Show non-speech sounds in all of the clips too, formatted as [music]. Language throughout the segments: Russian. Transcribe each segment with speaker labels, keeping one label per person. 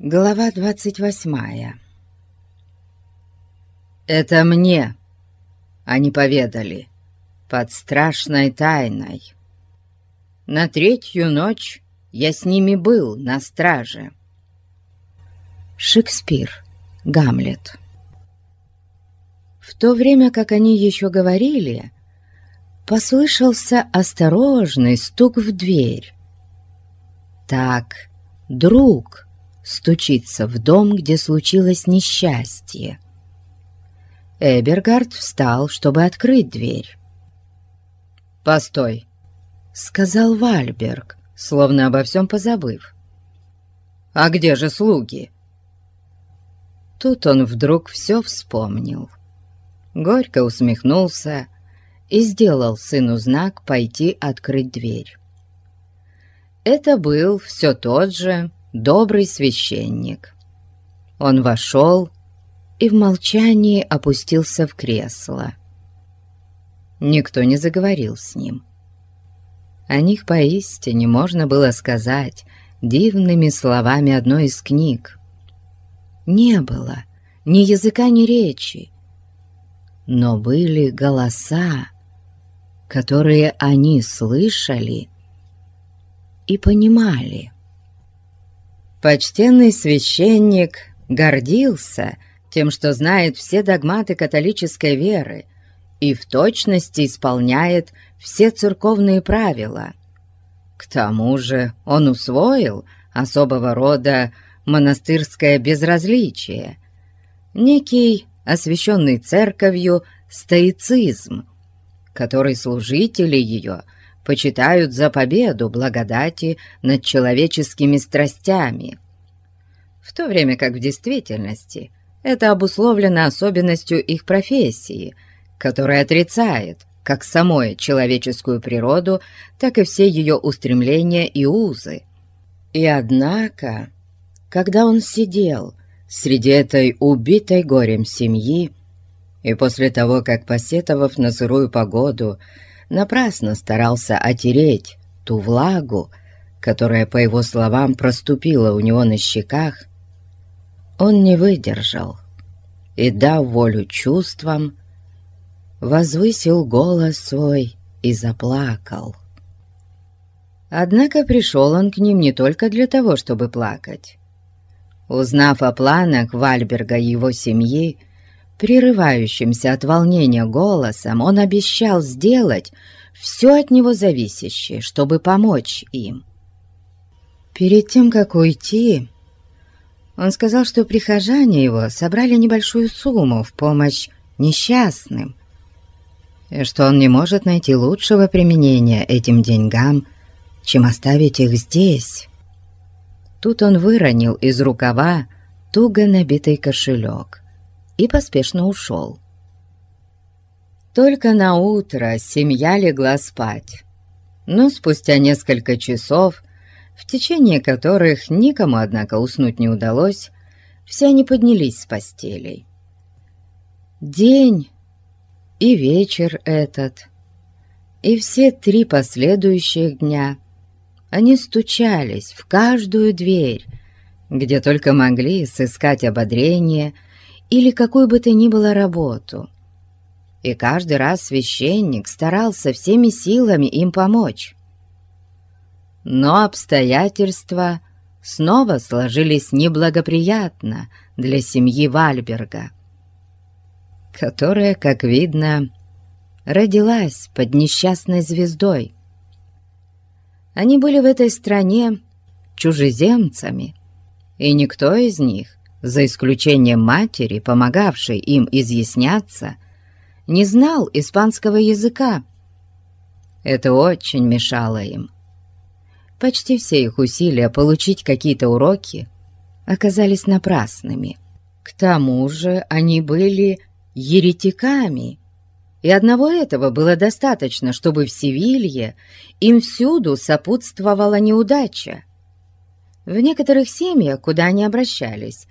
Speaker 1: Глава двадцать восьмая «Это мне они поведали под страшной тайной. На третью ночь я с ними был на страже». Шекспир, Гамлет В то время, как они еще говорили, послышался осторожный стук в дверь. Так, друг стучится в дом, где случилось несчастье. Эбергард встал, чтобы открыть дверь. «Постой», — сказал Вальберг, словно обо всем позабыв. «А где же слуги?» Тут он вдруг все вспомнил. Горько усмехнулся и сделал сыну знак пойти открыть дверь. Это был все тот же добрый священник. Он вошел и в молчании опустился в кресло. Никто не заговорил с ним. О них поистине можно было сказать дивными словами одной из книг. Не было ни языка, ни речи, но были голоса, которые они слышали и понимали. Почтенный священник гордился тем, что знает все догматы католической веры и в точности исполняет все церковные правила. К тому же он усвоил особого рода монастырское безразличие, некий освященный церковью стоицизм, который служители ее – почитают за победу благодати над человеческими страстями, в то время как в действительности это обусловлено особенностью их профессии, которая отрицает как самой человеческую природу, так и все ее устремления и узы. И однако, когда он сидел среди этой убитой горем семьи, и после того, как, посетовав на сырую погоду, напрасно старался отереть ту влагу, которая, по его словам, проступила у него на щеках, он не выдержал и, дав волю чувствам, возвысил голос свой и заплакал. Однако пришел он к ним не только для того, чтобы плакать. Узнав о планах Вальберга и его семьи, Прерывающимся от волнения голосом он обещал сделать все от него зависящее, чтобы помочь им. Перед тем, как уйти, он сказал, что прихожане его собрали небольшую сумму в помощь несчастным, и что он не может найти лучшего применения этим деньгам, чем оставить их здесь. Тут он выронил из рукава туго набитый кошелек и поспешно ушел. Только на утро семья легла спать, но спустя несколько часов, в течение которых никому, однако, уснуть не удалось, все они поднялись с постелей. День и вечер этот, и все три последующих дня они стучались в каждую дверь, где только могли сыскать ободрение — или какую бы то ни было работу. И каждый раз священник старался всеми силами им помочь. Но обстоятельства снова сложились неблагоприятно для семьи Вальберга, которая, как видно, родилась под несчастной звездой. Они были в этой стране чужеземцами, и никто из них за исключением матери, помогавшей им изъясняться, не знал испанского языка. Это очень мешало им. Почти все их усилия получить какие-то уроки оказались напрасными. К тому же они были еретиками, и одного этого было достаточно, чтобы в Севилье им всюду сопутствовала неудача. В некоторых семьях, куда они обращались,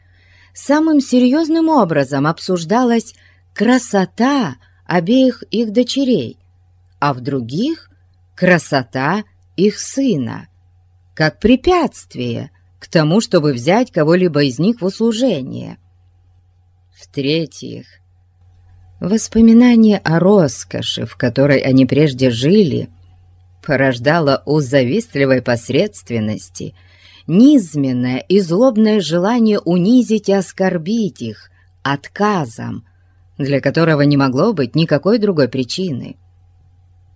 Speaker 1: самым серьезным образом обсуждалась красота обеих их дочерей, а в других — красота их сына, как препятствие к тому, чтобы взять кого-либо из них в услужение. В-третьих, воспоминание о роскоши, в которой они прежде жили, порождало у завистливой посредственности низменное и злобное желание унизить и оскорбить их отказом, для которого не могло быть никакой другой причины.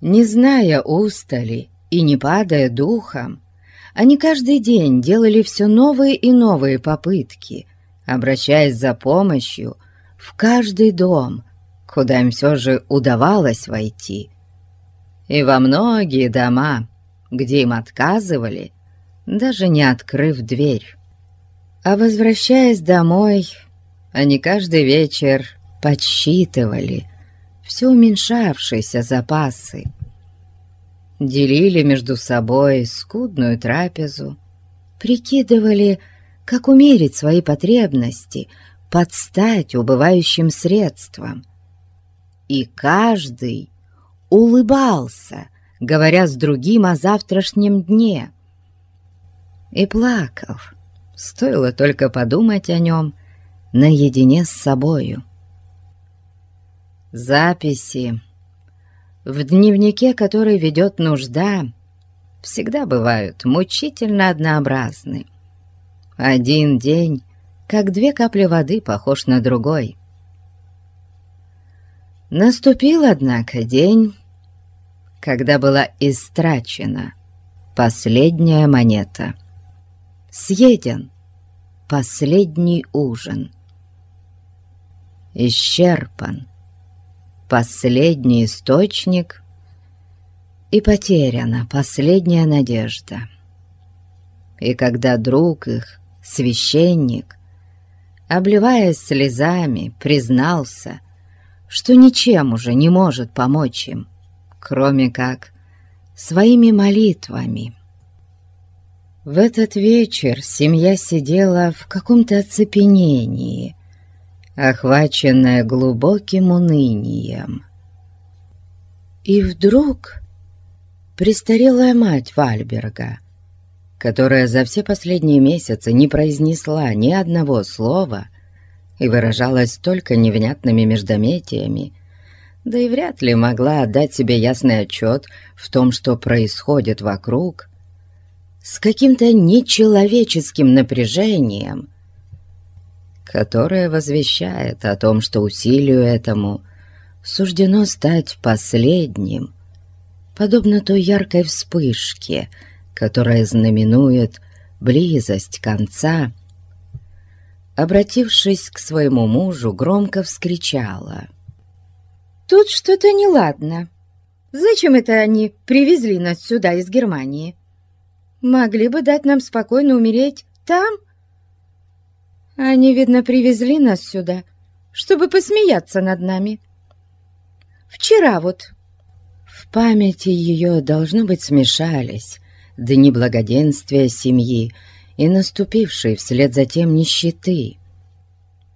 Speaker 1: Не зная устали и не падая духом, они каждый день делали все новые и новые попытки, обращаясь за помощью в каждый дом, куда им все же удавалось войти. И во многие дома, где им отказывали, даже не открыв дверь. А возвращаясь домой, они каждый вечер подсчитывали все уменьшавшиеся запасы, делили между собой скудную трапезу, прикидывали, как умерить свои потребности под стать убывающим средствам. И каждый улыбался, говоря с другим о завтрашнем дне. И плакал, стоило только подумать о нем наедине с собою. Записи в дневнике, который ведет нужда, всегда бывают мучительно однообразны. Один день, как две капли воды, похож на другой. Наступил, однако, день, когда была истрачена последняя монета. Съеден последний ужин. Исчерпан последний источник и потеряна последняя надежда. И когда друг их, священник, обливаясь слезами, признался, что ничем уже не может помочь им, кроме как своими молитвами. В этот вечер семья сидела в каком-то оцепенении, охваченная глубоким унынием. И вдруг престарелая мать Вальберга, которая за все последние месяцы не произнесла ни одного слова и выражалась только невнятными междометиями, да и вряд ли могла отдать себе ясный отчет в том, что происходит вокруг, с каким-то нечеловеческим напряжением которое возвещает о том, что усилию этому суждено стать последним, подобно той яркой вспышке, которая знаменует близость конца, обратившись к своему мужу, громко вскричала.
Speaker 2: «Тут что-то неладно. Зачем это они привезли нас сюда из Германии? Могли бы дать нам спокойно умереть там, — они, видно, привезли нас сюда, чтобы посмеяться над нами. Вчера вот...»
Speaker 1: В памяти ее, должно быть, смешались дни благоденствия семьи и наступившие вслед за тем нищеты.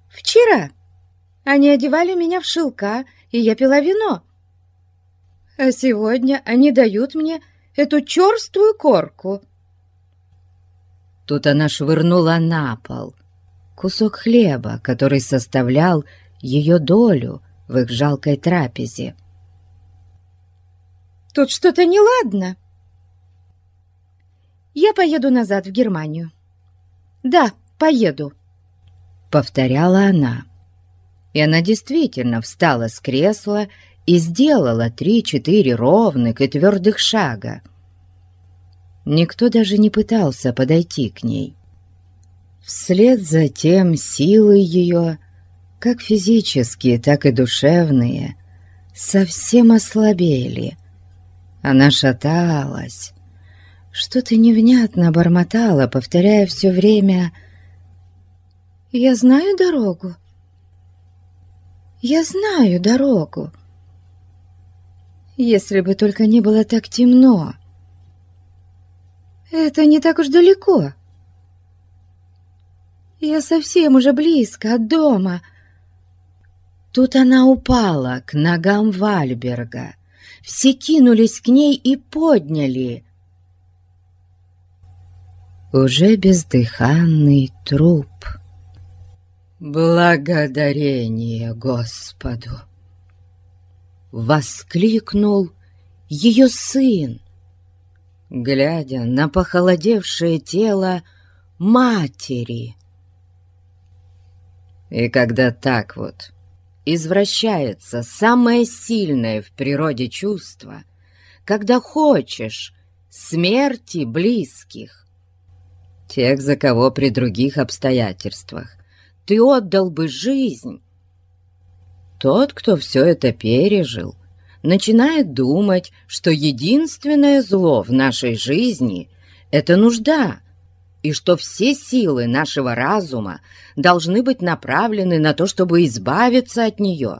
Speaker 2: «Вчера они одевали меня в шелка, и я пила вино. А сегодня они дают мне эту черствую корку».
Speaker 1: Тут она швырнула на пол — кусок хлеба, который составлял ее долю в их жалкой трапезе.
Speaker 2: «Тут что-то неладно. Я поеду назад в Германию. Да, поеду», —
Speaker 1: повторяла она. И она действительно встала с кресла и сделала три-четыре ровных и твердых шага. Никто даже не пытался подойти к ней. Вслед за тем силы ее, как физические, так и душевные, совсем ослабели. Она шаталась, что-то невнятно бормотала, повторяя все время
Speaker 2: «Я знаю дорогу, я знаю дорогу». Если бы только не было так темно. Это не так уж далеко. Я совсем уже близко от дома.
Speaker 1: Тут она упала к ногам Вальберга. Все кинулись к ней и подняли. уже бездыханный труп. «Благодарение Господу!» Воскликнул ее сын, глядя на похолодевшее тело матери. И когда так вот извращается самое сильное в природе чувство, когда хочешь смерти близких, тех, за кого при других обстоятельствах ты отдал бы жизнь, тот, кто все это пережил, начинает думать, что единственное зло в нашей жизни — это нужда, и что все силы нашего разума должны быть направлены на то, чтобы избавиться от нее.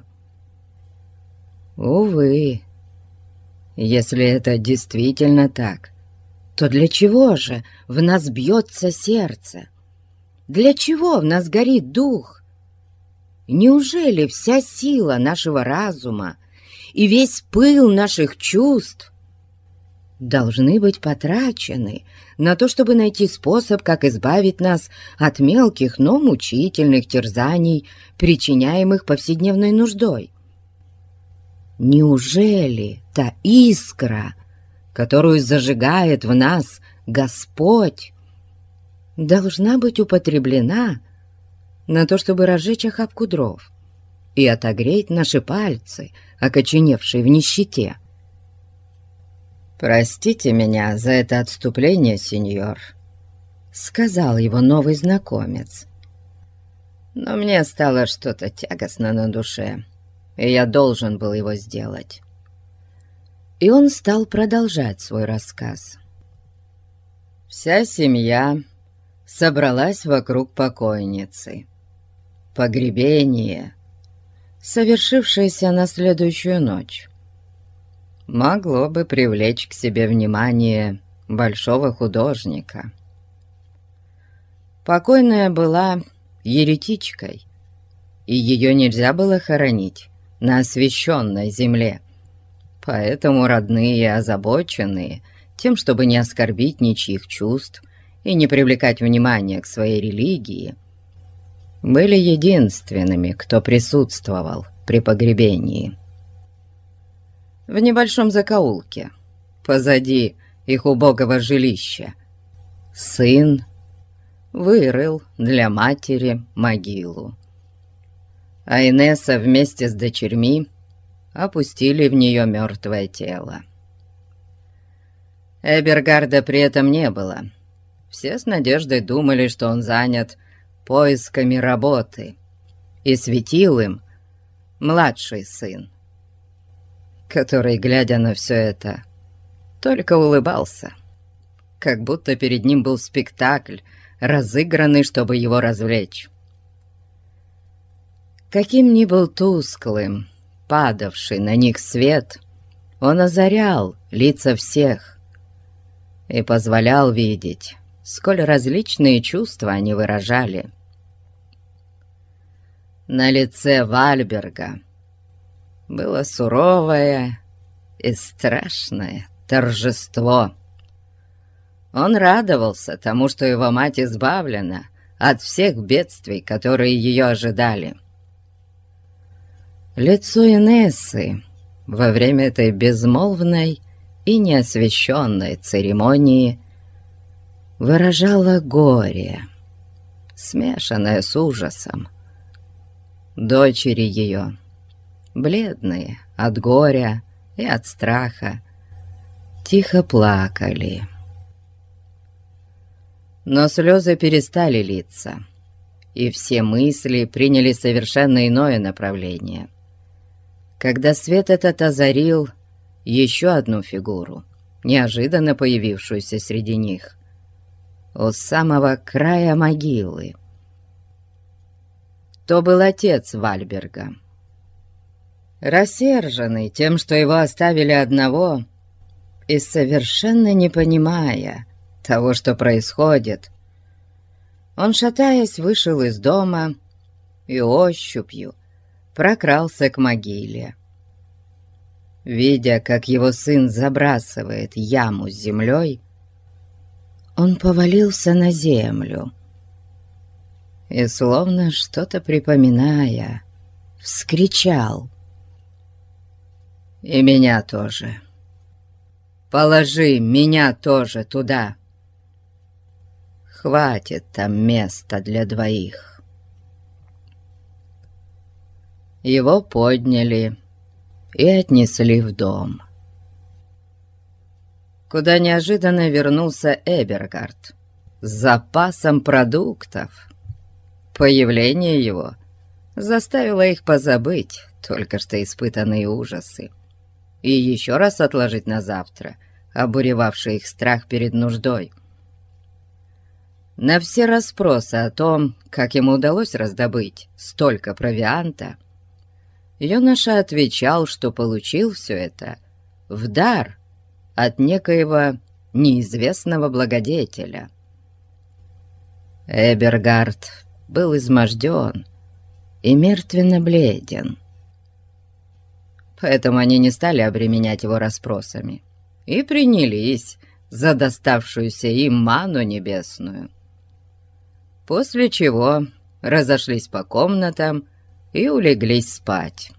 Speaker 1: Увы, если это действительно так, то для чего же в нас бьется сердце? Для чего в нас горит дух? Неужели вся сила нашего разума и весь пыл наших чувств должны быть потрачены на то, чтобы найти способ, как избавить нас от мелких, но мучительных терзаний, причиняемых повседневной нуждой. Неужели та искра, которую зажигает в нас Господь, должна быть употреблена на то, чтобы разжечь охапку дров и отогреть наши пальцы, окоченевшие в нищете? «Простите меня за это отступление, сеньор», — сказал его новый знакомец. «Но мне стало что-то тягостно на душе, и я должен был его сделать». И он стал продолжать свой рассказ. Вся семья собралась вокруг покойницы. Погребение, совершившееся на следующую ночь, могло бы привлечь к себе внимание большого художника. Покойная была еретичкой, и ее нельзя было хоронить на освященной земле. Поэтому родные озабоченные тем, чтобы не оскорбить ничьих чувств и не привлекать внимания к своей религии, были единственными, кто присутствовал при погребении в небольшом закоулке, позади их убогого жилища. Сын вырыл для матери могилу. А Инесса вместе с дочерьми опустили в нее мертвое тело. Эбергарда при этом не было. Все с надеждой думали, что он занят поисками работы, и светил им младший сын который, глядя на все это, только улыбался, как будто перед ним был спектакль, разыгранный, чтобы его развлечь. Каким ни был тусклым, падавший на них свет, он озарял лица всех и позволял видеть, сколь различные чувства они выражали. На лице Вальберга было суровое и страшное торжество. Он радовался тому, что его мать избавлена от всех бедствий, которые ее ожидали. Лицо Инессы во время этой безмолвной и неосвещенной церемонии выражало горе, смешанное с ужасом. Дочери ее бледные от горя и от страха, тихо плакали. Но слезы перестали литься, и все мысли приняли совершенно иное направление. Когда свет этот озарил еще одну фигуру, неожиданно появившуюся среди них, у самого края могилы. То был отец Вальберга — рассерженный тем, что его оставили одного, и совершенно не понимая того, что происходит, он, шатаясь, вышел из дома и ощупью прокрался к могиле. Видя, как его сын забрасывает яму с землей, он повалился на землю и, словно что-то припоминая, вскричал. «И меня тоже! Положи меня тоже туда! Хватит там места для двоих!» Его подняли и отнесли в дом куда неожиданно вернулся Эбергард с запасом продуктов. Появление его заставило их позабыть только что испытанные ужасы и еще раз отложить на завтра обуревавший их страх перед нуждой. На все расспросы о том, как ему удалось раздобыть столько провианта, юноша отвечал, что получил все это в дар от некоего неизвестного благодетеля. Эбергард был изможден и мертвенно бледен. Поэтому они не стали обременять его расспросами и принялись за доставшуюся им ману небесную. После чего разошлись по комнатам и улеглись спать.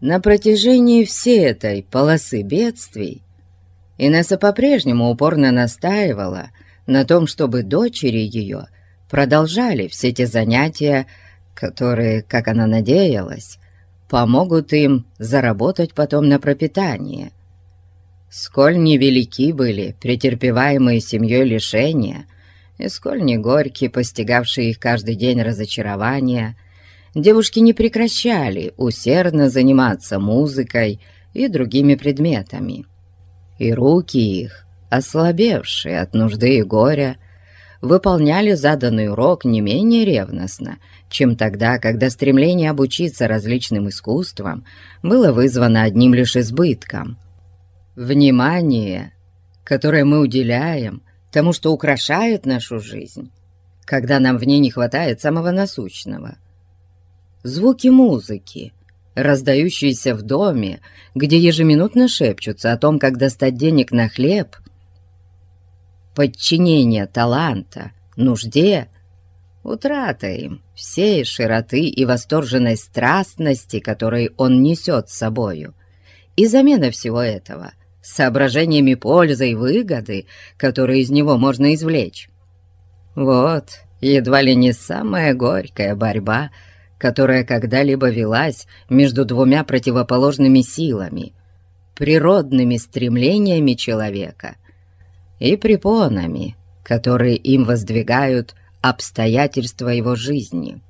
Speaker 1: На протяжении всей этой полосы бедствий Инесса по-прежнему упорно настаивала на том, чтобы дочери ее продолжали все те занятия, которые, как она надеялась, помогут им заработать потом на пропитание. Сколь невелики были претерпеваемые семьей лишения, и сколь не горькие постигавшие их каждый день разочарования – девушки не прекращали усердно заниматься музыкой и другими предметами. И руки их, ослабевшие от нужды и горя, выполняли заданный урок не менее ревностно, чем тогда, когда стремление обучиться различным искусствам было вызвано одним лишь избытком. Внимание, которое мы уделяем тому, что украшает нашу жизнь, когда нам в ней не хватает самого насущного – звуки музыки, раздающиеся в доме, где ежеминутно шепчутся о том, как достать денег на хлеб, подчинение таланта, нужде, утрата им всей широты и восторженной страстности, которые он несет с собою, и замена всего этого соображениями пользы и выгоды, которые из него можно извлечь. Вот, едва ли не самая горькая борьба — которая когда-либо велась между двумя противоположными силами, природными стремлениями человека и препонами, которые им воздвигают обстоятельства его жизни.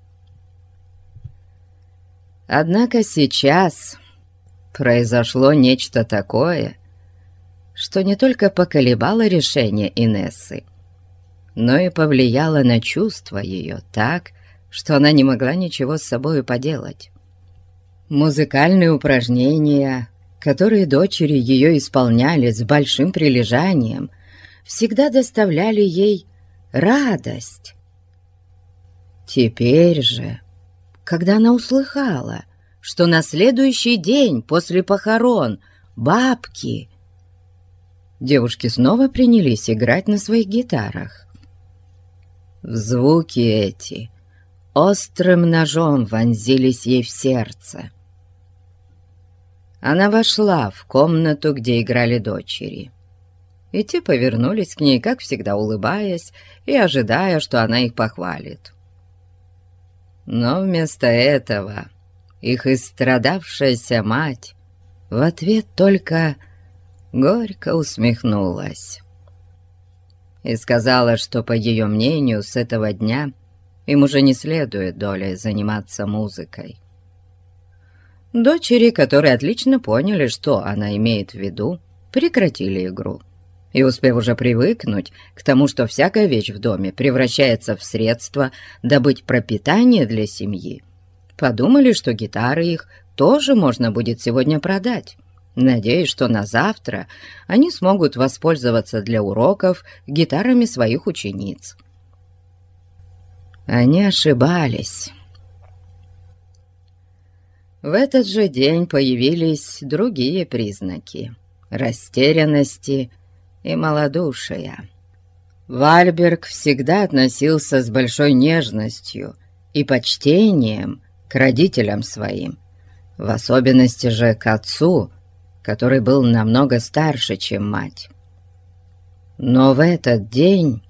Speaker 1: Однако сейчас произошло нечто такое, что не только поколебало решение Инессы, но и повлияло на чувства ее так, что она не могла ничего с собой поделать. Музыкальные упражнения, которые дочери ее исполняли с большим прилежанием, всегда доставляли ей радость. Теперь же, когда она услыхала, что на следующий день после похорон бабки, девушки снова принялись играть на своих гитарах. В звуки эти острым ножом вонзились ей в сердце. Она вошла в комнату, где играли дочери. И те повернулись к ней, как всегда улыбаясь и ожидая, что она их похвалит. Но вместо этого их истрадавшаяся мать в ответ только горько усмехнулась и сказала, что, по ее мнению, с этого дня им уже не следует долей заниматься музыкой. Дочери, которые отлично поняли, что она имеет в виду, прекратили игру. И успев уже привыкнуть к тому, что всякая вещь в доме превращается в средство добыть пропитание для семьи, подумали, что гитары их тоже можно будет сегодня продать, надеясь, что на завтра они смогут воспользоваться для уроков гитарами своих учениц. Они ошибались. В этот же день появились другие признаки растерянности и малодушия. Вальберг всегда относился с большой нежностью и почтением к родителям своим, в особенности же к отцу, который был намного старше, чем мать. Но в этот день,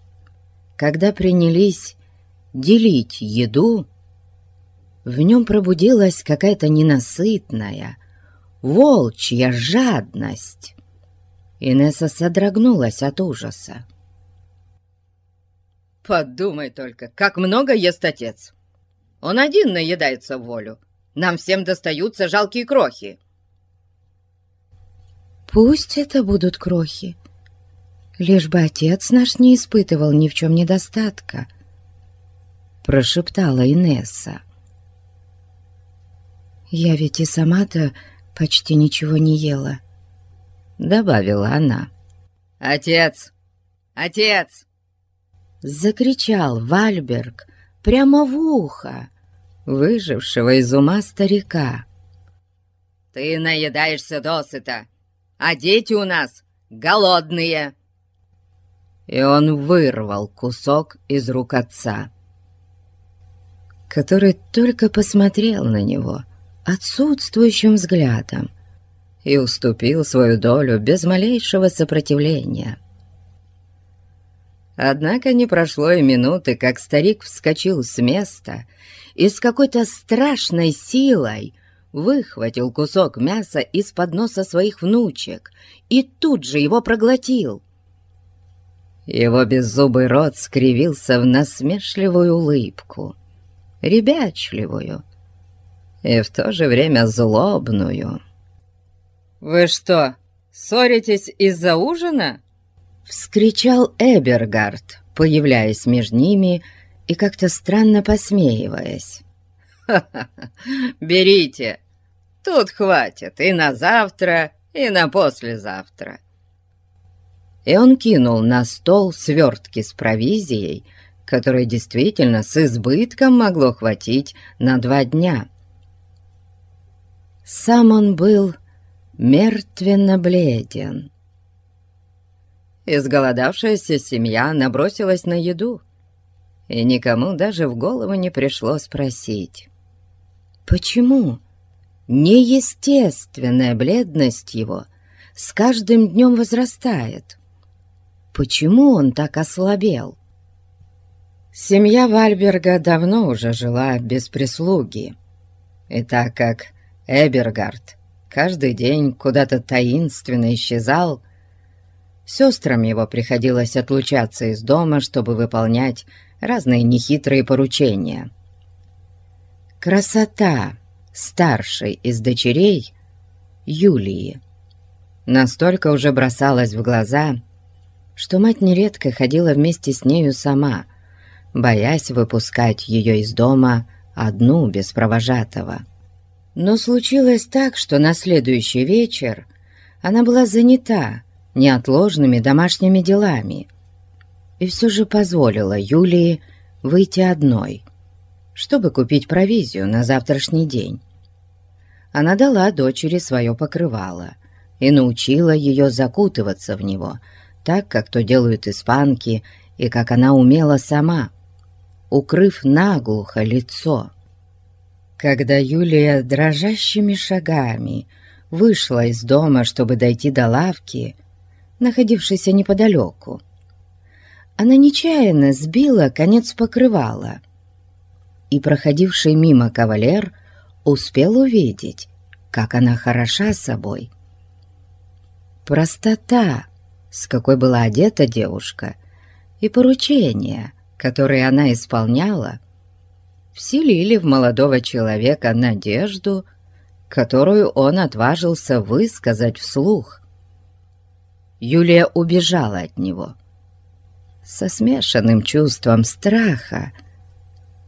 Speaker 1: когда принялись делить еду, в нем пробудилась какая-то ненасытная, волчья жадность. Инесса содрогнулась от ужаса.
Speaker 2: «Подумай только, как много ест отец! Он один наедается в волю, нам всем достаются жалкие крохи!»
Speaker 1: «Пусть это будут крохи, лишь бы отец наш не испытывал ни в чем недостатка», прошептала Инесса. «Я ведь и сама-то почти ничего не ела», — добавила она.
Speaker 2: «Отец! Отец!»
Speaker 1: — закричал Вальберг прямо в ухо выжившего из ума старика.
Speaker 2: «Ты наедаешься досыта, а дети у нас голодные!»
Speaker 1: И он вырвал кусок из рук отца, который только посмотрел на него отсутствующим взглядом и уступил свою долю без малейшего сопротивления. Однако не прошло и минуты, как старик вскочил с места и с какой-то страшной силой выхватил кусок мяса из-под носа своих внучек и тут же его проглотил. Его беззубый рот скривился в насмешливую улыбку, ребячливую и в то же время злобную.
Speaker 2: «Вы что, ссоритесь из-за ужина?»
Speaker 1: — вскричал Эбергард, появляясь между ними и как-то странно посмеиваясь.
Speaker 2: «Ха-ха-ха! Берите! Тут хватит и на завтра, и на послезавтра!»
Speaker 1: И он кинул на стол свертки с провизией, которой действительно с избытком могло хватить на два дня. Сам он был мертвенно бледен. Изголодавшаяся семья набросилась на еду, и никому даже в голову не пришло спросить, почему неестественная бледность его с каждым днем возрастает, почему он так ослабел. Семья Вальберга давно уже жила без прислуги, и так как Эбергард каждый день куда-то таинственно исчезал, Сестрам его приходилось отлучаться из дома, чтобы выполнять разные нехитрые поручения. Красота старшей из дочерей, Юлии, настолько уже бросалась в глаза, что мать нередко ходила вместе с нею сама, боясь выпускать ее из дома одну без провожатого. Но случилось так, что на следующий вечер она была занята, неотложными домашними делами и все же позволила Юлии выйти одной, чтобы купить провизию на завтрашний день. Она дала дочери свое покрывало и научила ее закутываться в него, так, как то делают испанки и как она умела сама, укрыв наглухо лицо. Когда Юлия дрожащими шагами вышла из дома, чтобы дойти до лавки, находившейся неподалеку. Она нечаянно сбила конец покрывала, и проходивший мимо кавалер успел увидеть, как она хороша собой. Простота, с какой была одета девушка, и поручения, которые она исполняла, вселили в молодого человека надежду, которую он отважился высказать вслух. Юлия убежала от него со смешанным чувством страха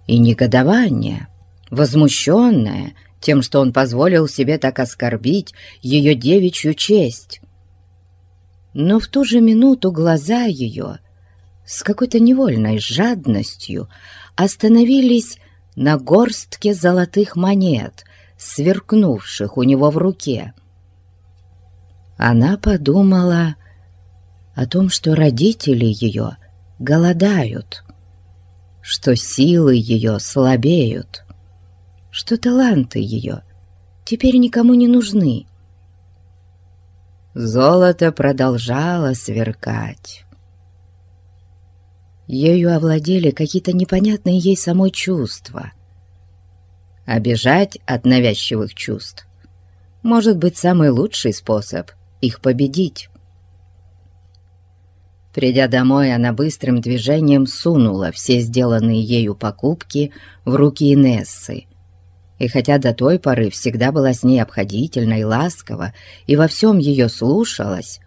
Speaker 1: и негодования, возмущенная тем, что он позволил себе так оскорбить ее девичью честь. Но в ту же минуту глаза ее с какой-то невольной жадностью остановились на горстке золотых монет, сверкнувших у него в руке. Она подумала о том, что родители ее голодают, что силы ее слабеют, что таланты ее теперь никому не нужны. Золото продолжало сверкать. Ею овладели какие-то непонятные ей самой чувства. Обежать от навязчивых чувств может быть самый лучший способ их победить. Придя домой, она быстрым движением сунула все сделанные ею покупки в руки Инессы. И хотя до той поры всегда была с ней обходительна и ласкова, и во всем ее слушалась,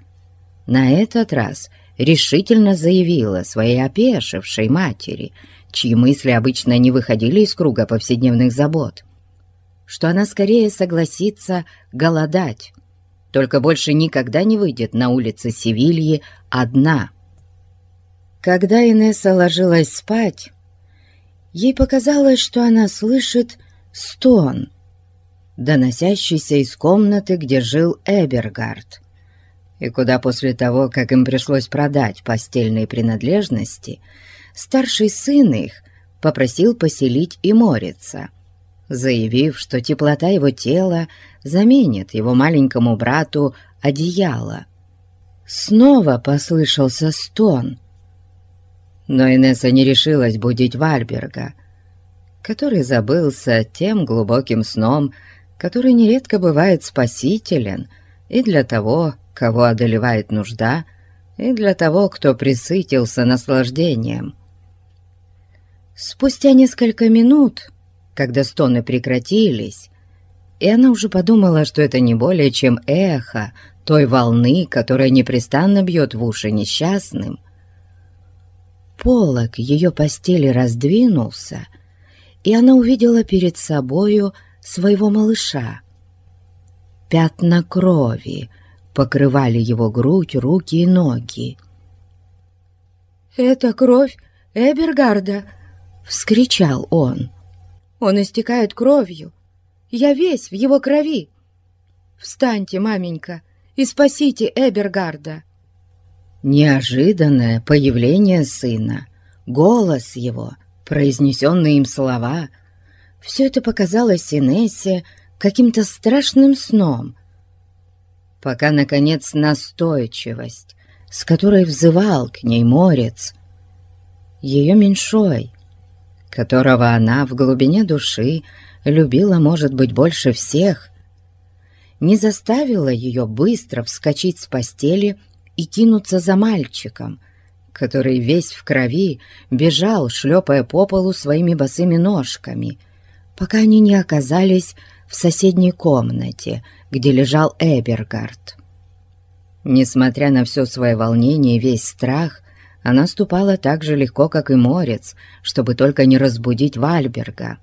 Speaker 1: на этот раз решительно заявила своей опешившей матери, чьи мысли обычно не выходили из круга повседневных забот, что она скорее согласится голодать, только больше никогда не выйдет на улицы Севильи одна — когда Инесса ложилась спать, ей показалось, что она слышит стон, доносящийся из комнаты, где жил Эбергард, и куда после того, как им пришлось продать постельные принадлежности, старший сын их попросил поселить и Морица, заявив, что теплота его тела заменит его маленькому брату одеяло. Снова послышался стон — но Инесса не решилась будить Вальберга, который забылся тем глубоким сном, который нередко бывает спасителен и для того, кого одолевает нужда, и для того, кто присытился наслаждением. Спустя несколько минут, когда стоны прекратились, и она уже подумала, что это не более чем эхо той волны, которая непрестанно бьет в уши несчастным, полог ее постели раздвинулся, и она увидела перед собою своего малыша. Пятна крови покрывали его грудь, руки и ноги.
Speaker 2: «Это кровь Эбергарда!» — вскричал он. «Он истекает кровью. Я весь в его крови. Встаньте, маменька, и спасите Эбергарда!»
Speaker 1: Неожиданное появление сына, голос его, произнесенные им слова — все это показалось Инессе каким-то страшным сном, пока, наконец, настойчивость, с которой взывал к ней морец, ее меньшой, которого она в глубине души любила, может быть, больше всех, не заставила ее быстро вскочить с постели и кинуться за мальчиком, который весь в крови бежал, шлепая по полу своими босыми ножками, пока они не оказались в соседней комнате, где лежал Эбергард. Несмотря на все свое волнение и весь страх, она ступала так же легко, как и морец, чтобы только не разбудить Вальберга.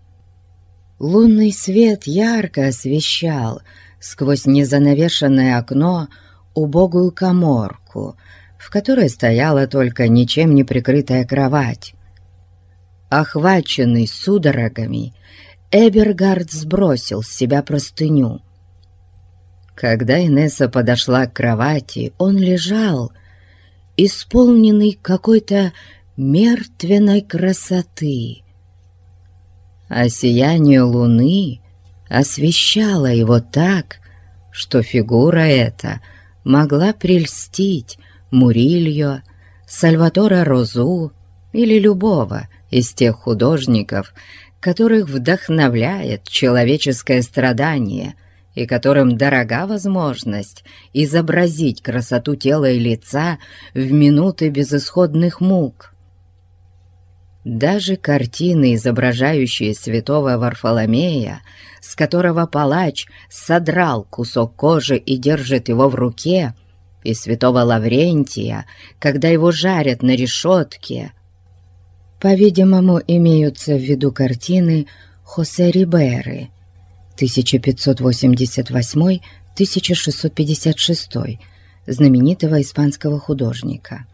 Speaker 1: Лунный свет ярко освещал сквозь незанавешенное окно убогую коморку, в которой стояла только ничем не прикрытая кровать. Охваченный судорогами, Эбергард сбросил с себя простыню. Когда Инесса подошла к кровати, он лежал, исполненный какой-то мертвенной красоты. А сияние луны освещало его так, что фигура эта — могла прельстить Мурильо, Сальватора Розу или любого из тех художников, которых вдохновляет человеческое страдание и которым дорога возможность изобразить красоту тела и лица в минуты безысходных мук. Даже картины, изображающие святого Варфоломея, с которого палач содрал кусок кожи и держит его в руке, и святого Лаврентия, когда его жарят на решетке. По-видимому, имеются в виду картины Хосе Риберы 1588-1656, знаменитого испанского художника.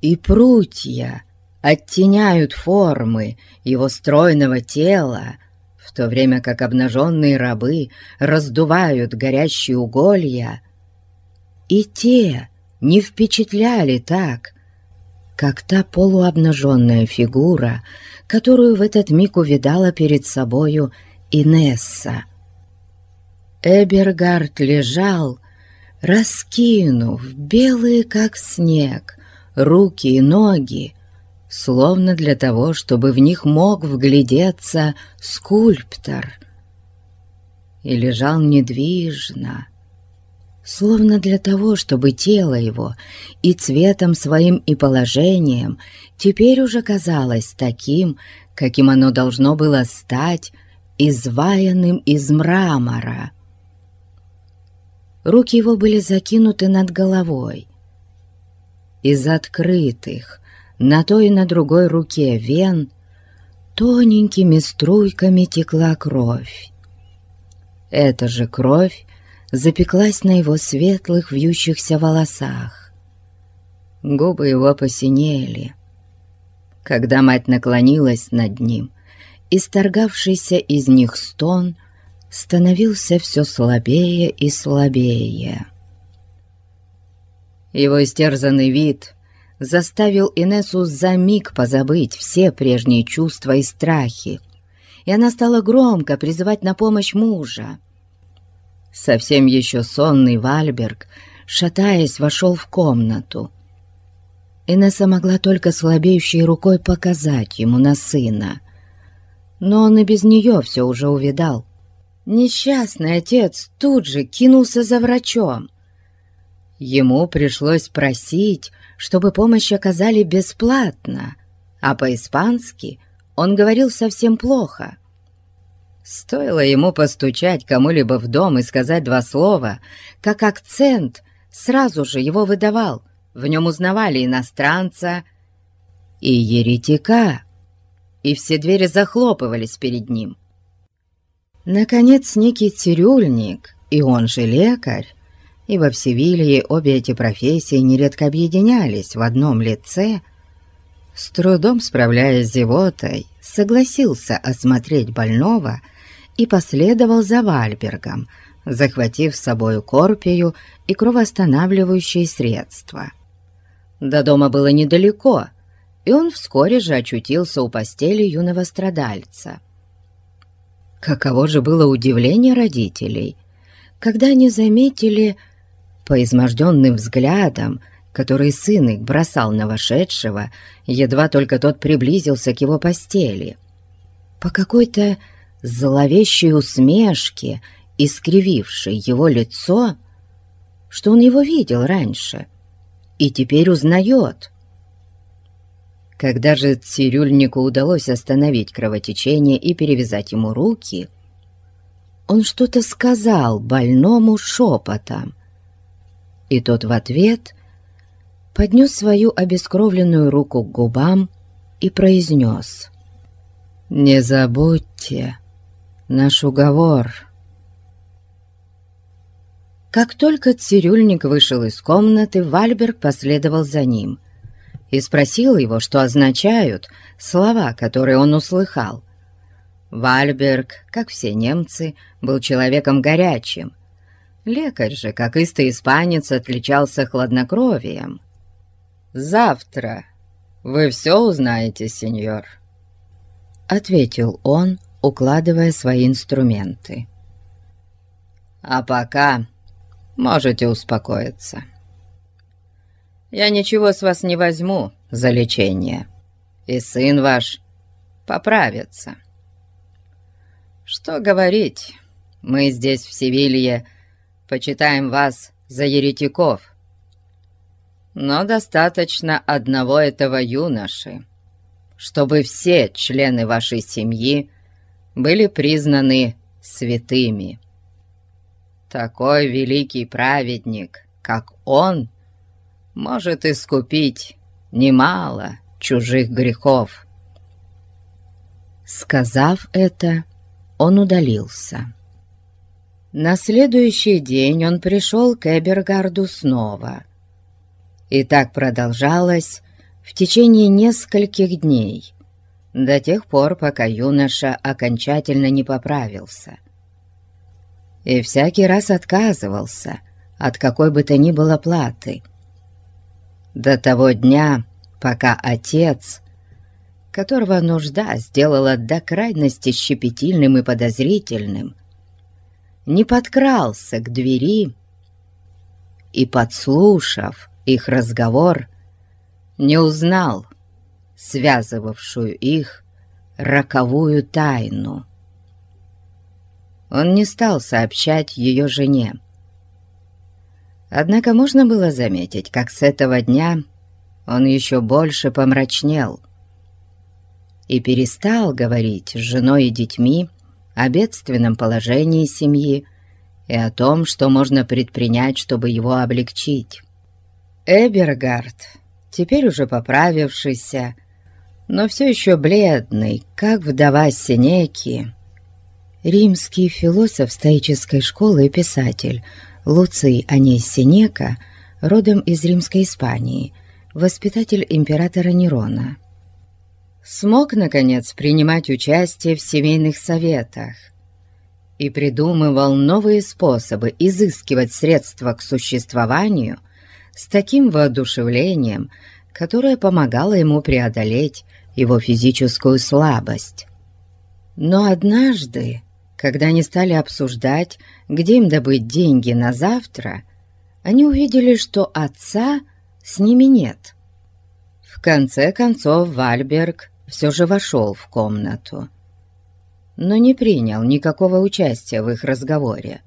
Speaker 1: И прутья оттеняют формы его стройного тела, в то время как обнаженные рабы раздувают горящие уголья, и те не впечатляли так, как та полуобнаженная фигура, которую в этот миг увидала перед собою Инесса. Эбергард лежал, раскинув белые, как снег, руки и ноги, словно для того, чтобы в них мог вглядеться скульптор. И лежал недвижно, словно для того, чтобы тело его и цветом своим и положением теперь уже казалось таким, каким оно должно было стать, изваянным из мрамора. Руки его были закинуты над головой. Из открытых на той и на другой руке вен тоненькими струйками текла кровь. Эта же кровь запеклась на его светлых вьющихся волосах. Губы его посинели. Когда мать наклонилась над ним, исторгавшийся из них стон становился все слабее и слабее. Его истерзанный вид заставил Инессу за миг позабыть все прежние чувства и страхи, и она стала громко призывать на помощь мужа. Совсем еще сонный Вальберг, шатаясь, вошел в комнату. Инесса могла только слабеющей рукой показать ему на сына. Но он и без нее все уже увидал. Несчастный отец тут же кинулся за врачом. Ему пришлось просить, чтобы помощь оказали бесплатно, а по-испански он говорил совсем плохо — Стоило ему постучать кому-либо в дом и сказать два слова, как акцент сразу же его выдавал. В нем узнавали иностранца и еретика, и все двери захлопывались перед ним. Наконец, некий цирюльник, и он же лекарь, ибо в Севилье обе эти профессии нередко объединялись в одном лице, с трудом справляясь с зевотой, согласился осмотреть больного и последовал за Вальбергом, захватив с собою корпию и кровоостанавливающие средства. До дома было недалеко, и он вскоре же очутился у постели юного страдальца. Каково же было удивление родителей, когда они заметили по изможденным взглядам, который сын их бросал на вошедшего, едва только тот приблизился к его постели. По какой-то зловещей усмешки, искривившей его лицо, что он его видел раньше и теперь узнает. Когда же цирюльнику удалось остановить кровотечение и перевязать ему руки, он что-то сказал больному шепотом, и тот в ответ поднес свою обескровленную руку к губам и произнес «Не забудьте, наш уговор». Как только цирюльник вышел из комнаты, Вальберг последовал за ним и спросил его, что означают слова, которые он услыхал. Вальберг, как все немцы, был человеком горячим. Лекарь же, как истый испанец, отличался хладнокровием. «Завтра вы все узнаете, сеньор», — ответил он, укладывая свои инструменты. «А пока можете успокоиться. Я ничего с вас не возьму за лечение, и сын ваш поправится. Что говорить, мы здесь, в Севилье, почитаем вас за еретиков, но достаточно одного этого юноши, чтобы все члены вашей семьи были признаны святыми. Такой великий праведник, как он, может искупить немало чужих грехов. Сказав это, он удалился. На следующий день он пришел к Эбергарду снова. И так продолжалось в течение нескольких дней, до тех пор, пока юноша окончательно не поправился. И всякий раз отказывался от какой бы то ни было платы, До того дня, пока отец, которого нужда сделала до крайности щепетильным и подозрительным, не подкрался к двери и, подслушав их разговор, не узнал связывавшую их роковую тайну. Он не стал сообщать ее жене. Однако можно было заметить, как с этого дня он еще больше помрачнел и перестал говорить с женой и детьми о бедственном положении семьи и о том, что можно предпринять, чтобы его облегчить. Эбергард, теперь уже поправившийся, но все еще бледный, как вдова Синеки, римский философ стоической школы и писатель Луций Аней Синека, родом из Римской Испании, воспитатель императора Нерона, смог, наконец, принимать участие в семейных советах и придумывал новые способы изыскивать средства к существованию с таким воодушевлением, которое помогало ему преодолеть его физическую слабость. Но однажды, когда они стали обсуждать, где им добыть деньги на завтра, они увидели, что отца с ними нет. В конце концов Вальберг все же вошел в комнату, но не принял никакого участия в их разговоре.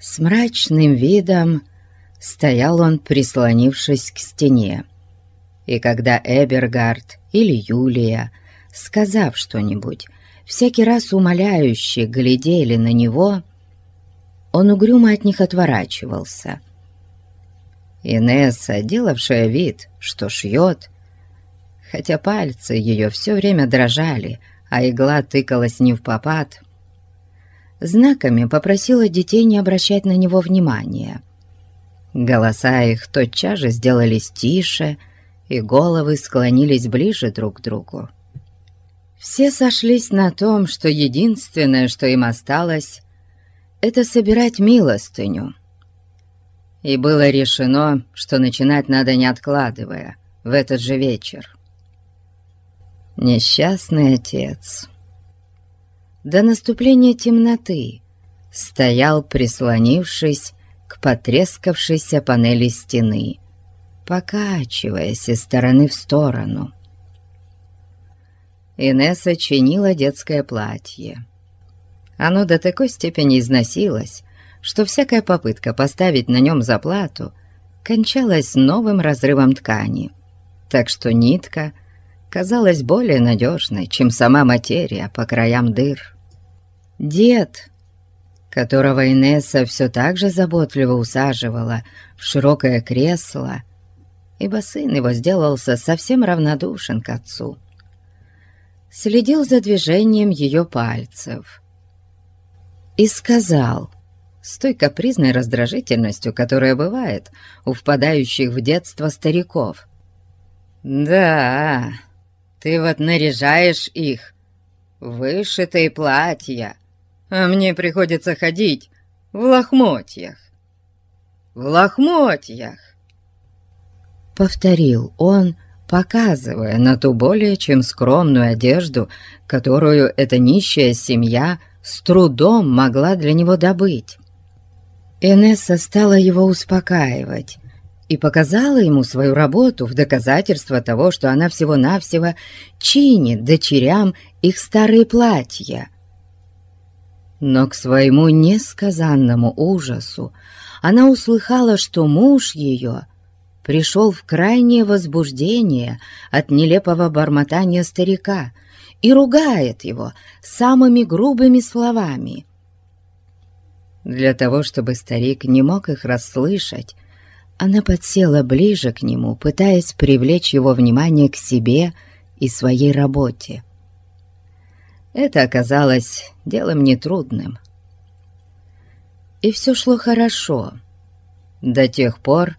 Speaker 1: С мрачным видом стоял он, прислонившись к стене, и когда Эбергард или Юлия, сказав что-нибудь, всякий раз умоляюще глядели на него, он угрюмо от них отворачивался. Инесса, делавшая вид, что шьет, хотя пальцы ее все время дрожали, а игла тыкалась не в попад, знаками попросила детей не обращать на него внимания. Голоса их тотчас же сделались тише, и головы склонились ближе друг к другу. Все сошлись на том, что единственное, что им осталось, это собирать милостыню. И было решено, что начинать надо не откладывая, в этот же вечер. Несчастный отец. До наступления темноты стоял, прислонившись к потрескавшейся панели стены, покачиваясь из стороны в сторону. Инесса чинила детское платье. Оно до такой степени износилось, что всякая попытка поставить на нем заплату кончалась новым разрывом ткани, так что нитка казалась более надежной, чем сама материя по краям дыр. Дед, которого Инесса все так же заботливо усаживала в широкое кресло, ибо сын его сделался совсем равнодушен к отцу. Следил за движением ее пальцев и сказал с той капризной раздражительностью, которая бывает у впадающих в детство стариков. «Да, ты вот наряжаешь их, вышитые платья, а мне приходится ходить в лохмотьях. В лохмотьях!» Повторил он, показывая на ту более чем скромную одежду, которую эта нищая семья с трудом могла для него добыть. Энесса стала его успокаивать и показала ему свою работу в доказательство того, что она всего-навсего чинит дочерям их старые платья. Но к своему несказанному ужасу она услыхала, что муж ее — пришел в крайнее возбуждение от нелепого бормотания старика и ругает его самыми грубыми словами. Для того, чтобы старик не мог их расслышать, она подсела ближе к нему, пытаясь привлечь его внимание к себе и своей работе. Это оказалось делом нетрудным. И все шло хорошо до тех пор,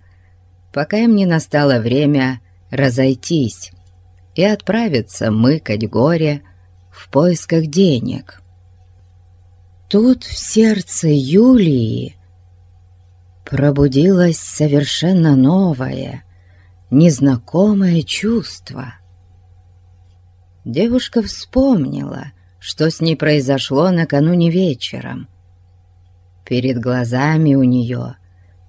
Speaker 1: пока им не настало время разойтись и отправиться мыкать горе в поисках денег. Тут в сердце Юлии пробудилось совершенно новое, незнакомое чувство. Девушка вспомнила, что с ней произошло накануне вечером. Перед глазами у нее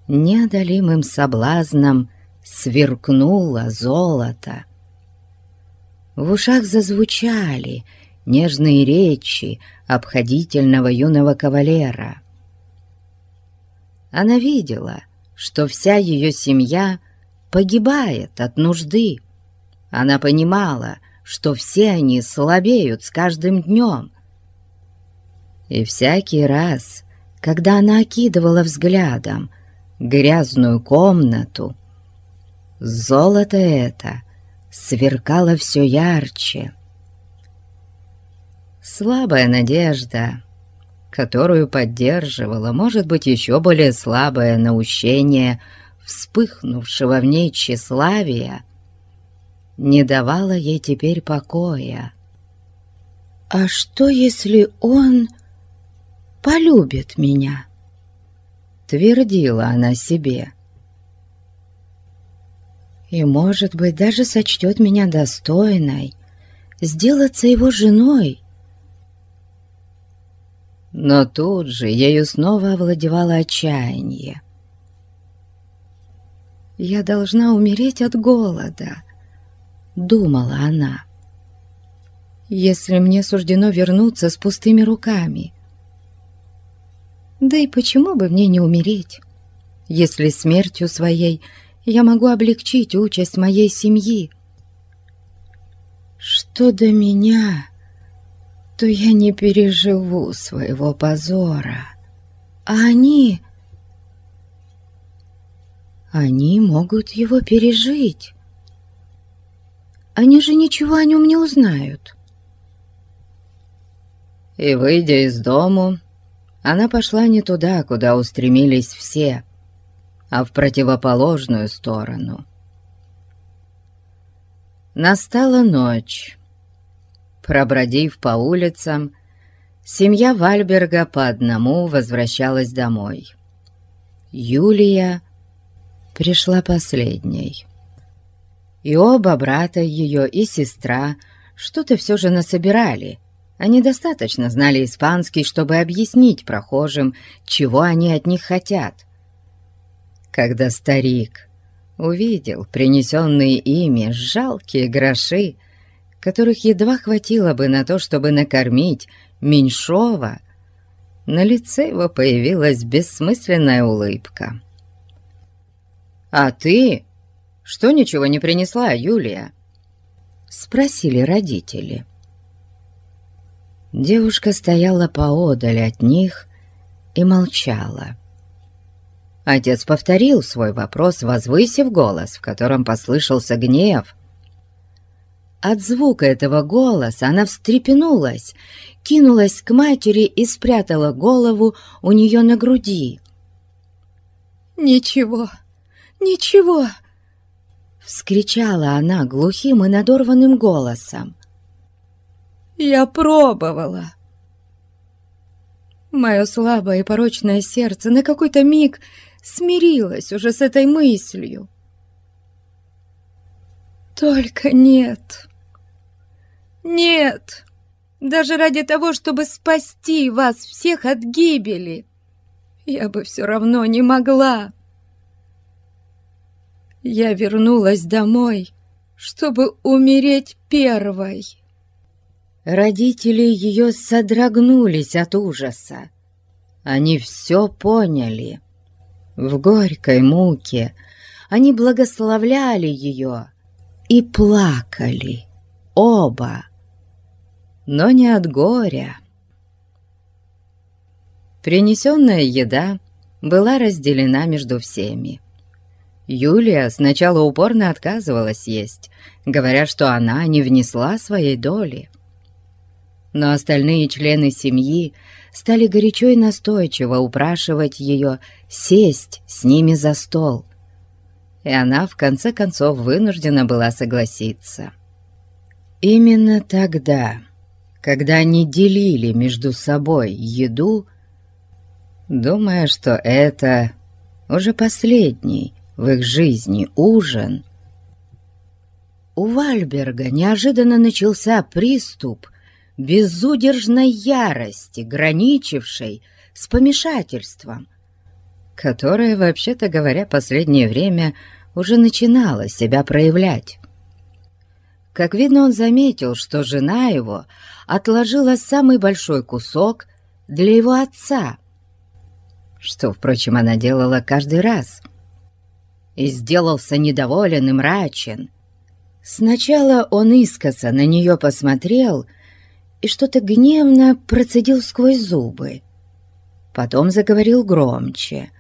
Speaker 1: неодолимым соблазном сверкнуло золото. В ушах зазвучали нежные речи обходительного юного кавалера. Она видела, что вся ее семья погибает от нужды. Она понимала, что все они слабеют с каждым днем. И всякий раз, когда она окидывала взглядом грязную комнату, золото это сверкало все ярче. Слабая надежда, которую поддерживала, может быть, еще более слабое наущение вспыхнувшего в ней тщеславия, не давала ей теперь покоя.
Speaker 2: «А что, если он полюбит меня?»
Speaker 1: Твердила она себе.
Speaker 2: «И, может быть, даже сочтет меня достойной сделаться его женой».
Speaker 1: Но тут же ею снова овладевало отчаяние.
Speaker 2: «Я должна умереть от голода», думала она. «Если мне суждено вернуться с пустыми руками, да и почему бы мне не умереть, если смертью своей я могу облегчить участь моей семьи? Что до меня, то я не переживу своего позора, а они... Они могут его пережить». Они же ничего о нем не узнают.
Speaker 1: И, выйдя из дому, она пошла не туда, куда устремились все, а в противоположную сторону. Настала ночь. Пробродив по улицам, семья Вальберга по одному возвращалась домой. Юлия пришла последней и оба брата ее и сестра что-то все же насобирали. Они достаточно знали испанский, чтобы объяснить прохожим, чего они от них хотят. Когда старик увидел принесенные ими жалкие гроши, которых едва хватило бы на то, чтобы накормить Меньшова, на лице его появилась бессмысленная улыбка. «А ты что ничего не принесла Юлия?» Спросили родители. Девушка стояла поодаль от них и молчала. Отец повторил свой вопрос, возвысив голос, в котором послышался гнев. От звука этого голоса она встрепенулась, кинулась к матери и спрятала голову у нее на груди.
Speaker 2: «Ничего, ничего!» Вскричала она глухим и надорванным голосом. «Я пробовала!» Мое слабое и порочное сердце на какой-то миг смирилось уже с этой мыслью. Только нет. Нет. Даже ради того, чтобы спасти вас всех от гибели, я бы все равно не могла. Я вернулась домой, чтобы умереть первой.
Speaker 1: Родители ее содрогнулись от ужаса. Они все поняли. В горькой муке они благословляли ее и плакали, оба, но не от горя. Принесенная еда была разделена между всеми. Юлия сначала упорно отказывалась есть, говоря, что она не внесла своей доли. Но остальные члены семьи стали горячо и настойчиво упрашивать ее сесть с ними за стол. И она, в конце концов, вынуждена была согласиться. Именно тогда, когда они делили между собой еду, думая, что это уже последний в их жизни ужин, у Вальберга неожиданно начался приступ безудержной ярости, граничившей с помешательством, которое, вообще-то говоря, последнее время уже начинало себя проявлять. Как видно, он заметил, что жена его отложила самый большой кусок для его отца, что, впрочем, она делала каждый раз, и сделался недоволен и мрачен — Сначала он искоса на нее посмотрел и что-то гневно процедил сквозь зубы. Потом заговорил громче,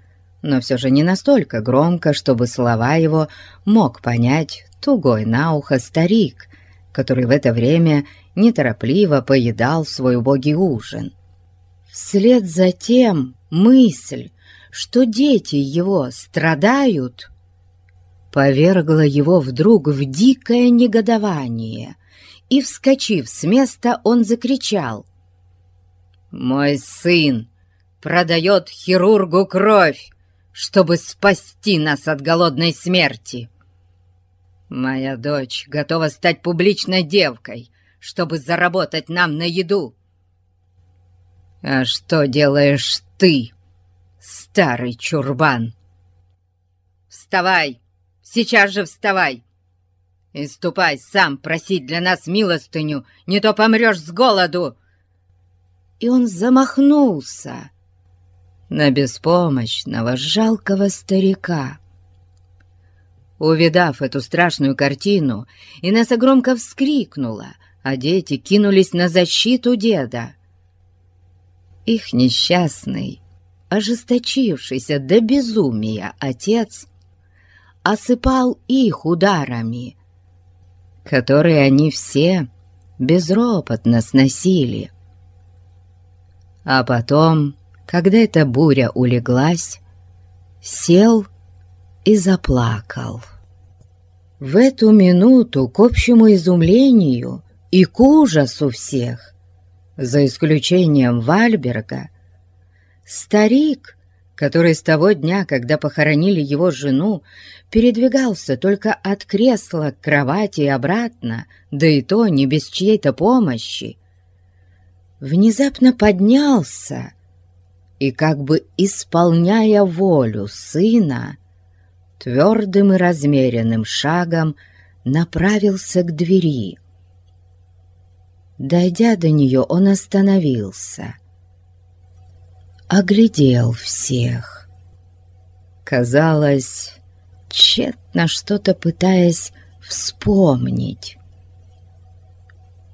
Speaker 1: но все же не настолько громко, чтобы слова его мог понять тугой на ухо старик, который в это время неторопливо поедал свой убогий ужин. Вслед за тем мысль, что дети его страдают, повергла его вдруг в дикое негодование, и, вскочив с места, он закричал. «Мой сын продает хирургу кровь, чтобы спасти нас от голодной смерти. Моя дочь готова стать публичной девкой, чтобы заработать нам на еду. А что делаешь ты, старый чурбан? Вставай!» Сейчас же вставай и ступай сам просить для нас милостыню, не то помрешь с голоду!» И он замахнулся на беспомощного, жалкого старика. Увидав эту страшную картину, Инесса громко вскрикнула, а дети кинулись на защиту деда. Их несчастный, ожесточившийся до безумия отец осыпал их ударами, которые они все безропотно сносили. А потом, когда эта буря улеглась, сел и заплакал. В эту минуту, к общему изумлению и к ужасу всех, за исключением Вальберга, старик который с того дня, когда похоронили его жену, передвигался только от кресла к кровати и обратно, да и то не без чьей-то помощи, внезапно поднялся и, как бы исполняя волю сына, твердым и размеренным шагом направился к двери. Дойдя до нее, он остановился — оглядел всех. Казалось, тщетно что-то пытаясь вспомнить.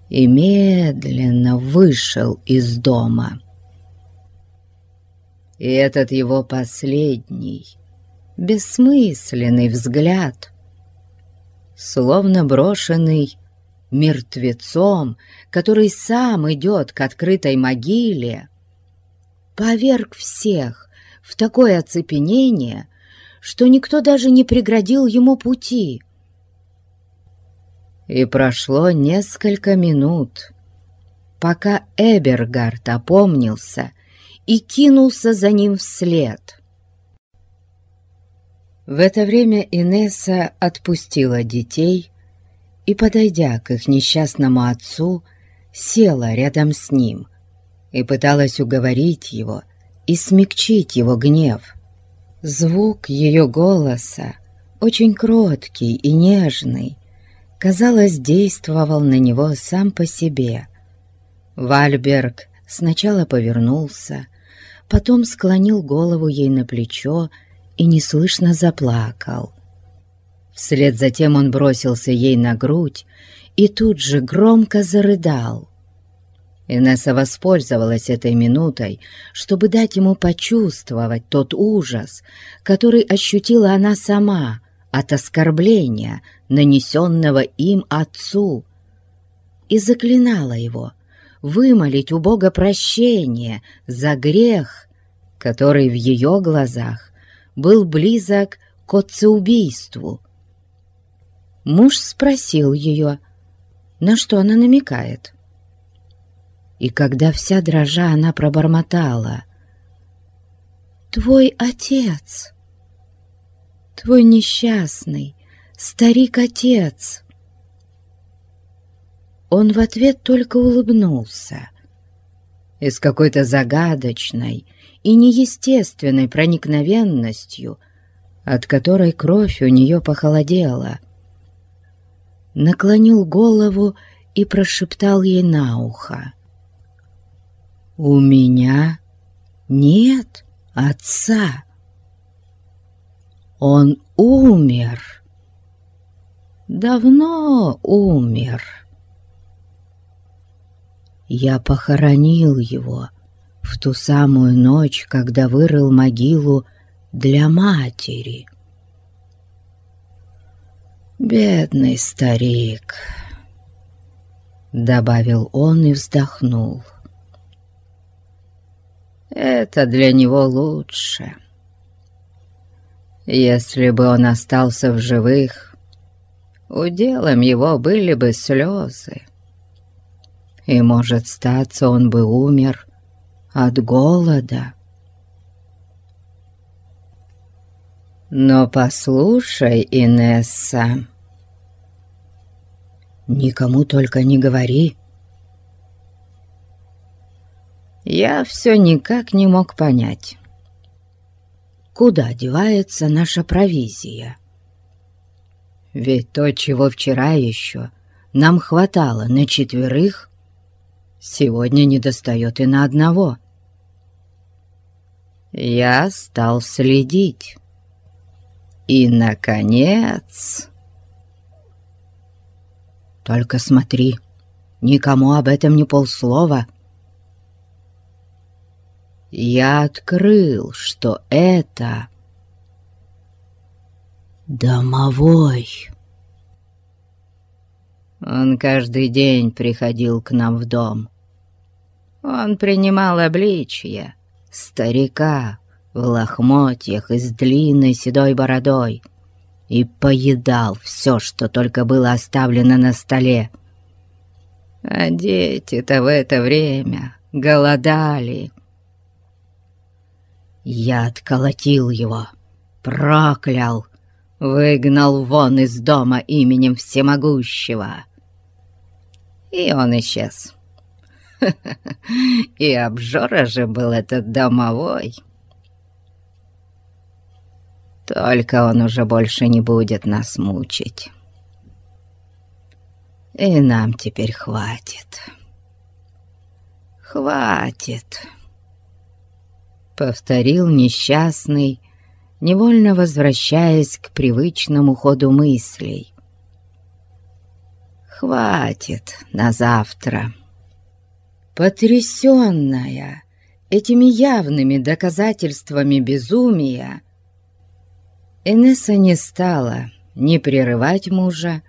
Speaker 1: И медленно вышел из дома. И этот его последний, бессмысленный взгляд, словно брошенный мертвецом, который сам идет к открытой могиле, поверг всех в такое оцепенение, что никто даже не преградил ему пути. И прошло несколько минут, пока Эбергард опомнился и кинулся за ним вслед. В это время Инесса отпустила детей и, подойдя к их несчастному отцу, села рядом с ним — и пыталась уговорить его и смягчить его гнев. Звук ее голоса, очень кроткий и нежный, казалось, действовал на него сам по себе. Вальберг сначала повернулся, потом склонил голову ей на плечо и неслышно заплакал. Вслед за тем он бросился ей на грудь и тут же громко зарыдал. Инесса воспользовалась этой минутой, чтобы дать ему почувствовать тот ужас, который ощутила она сама от оскорбления, нанесенного им отцу, и заклинала его вымолить у Бога прощение за грех, который в ее глазах был близок к отцеубийству. Муж спросил ее, на что она намекает и когда вся дрожа она пробормотала. «Твой отец, твой несчастный старик-отец, Он в ответ только улыбнулся. И с какой-то загадочной и неестественной проникновенностью, от которой кровь у нее похолодела, наклонил голову и прошептал ей на ухо. «У меня нет отца. Он умер. Давно умер. Я похоронил его в ту самую ночь, когда вырыл могилу для матери. Бедный старик, добавил он и вздохнул. Это для него лучше. Если бы он остался в живых, уделом его были бы слезы. И, может, статься, он бы умер от голода. Но послушай, Инесса, никому только не говори, я все никак не мог понять, куда девается наша провизия. Ведь то, чего вчера еще нам хватало на четверых, сегодня не достает и на одного. Я стал следить. И, наконец... Только смотри, никому об этом не полслова, я открыл, что это домовой. Он каждый день приходил к нам в дом. Он принимал обличье старика в лохмотьях и с длинной седой бородой и поедал все, что только было оставлено на столе. А дети-то в это время голодали я отколотил его, проклял, выгнал вон из дома именем всемогущего. И он исчез. [laughs] И обжора же был этот домовой. Только он уже больше не будет нас мучить. И нам теперь хватит. Хватит. Повторил несчастный, невольно возвращаясь к привычному ходу мыслей. «Хватит на завтра». Потрясенная этими явными доказательствами безумия, Энесса не стала ни прерывать мужа,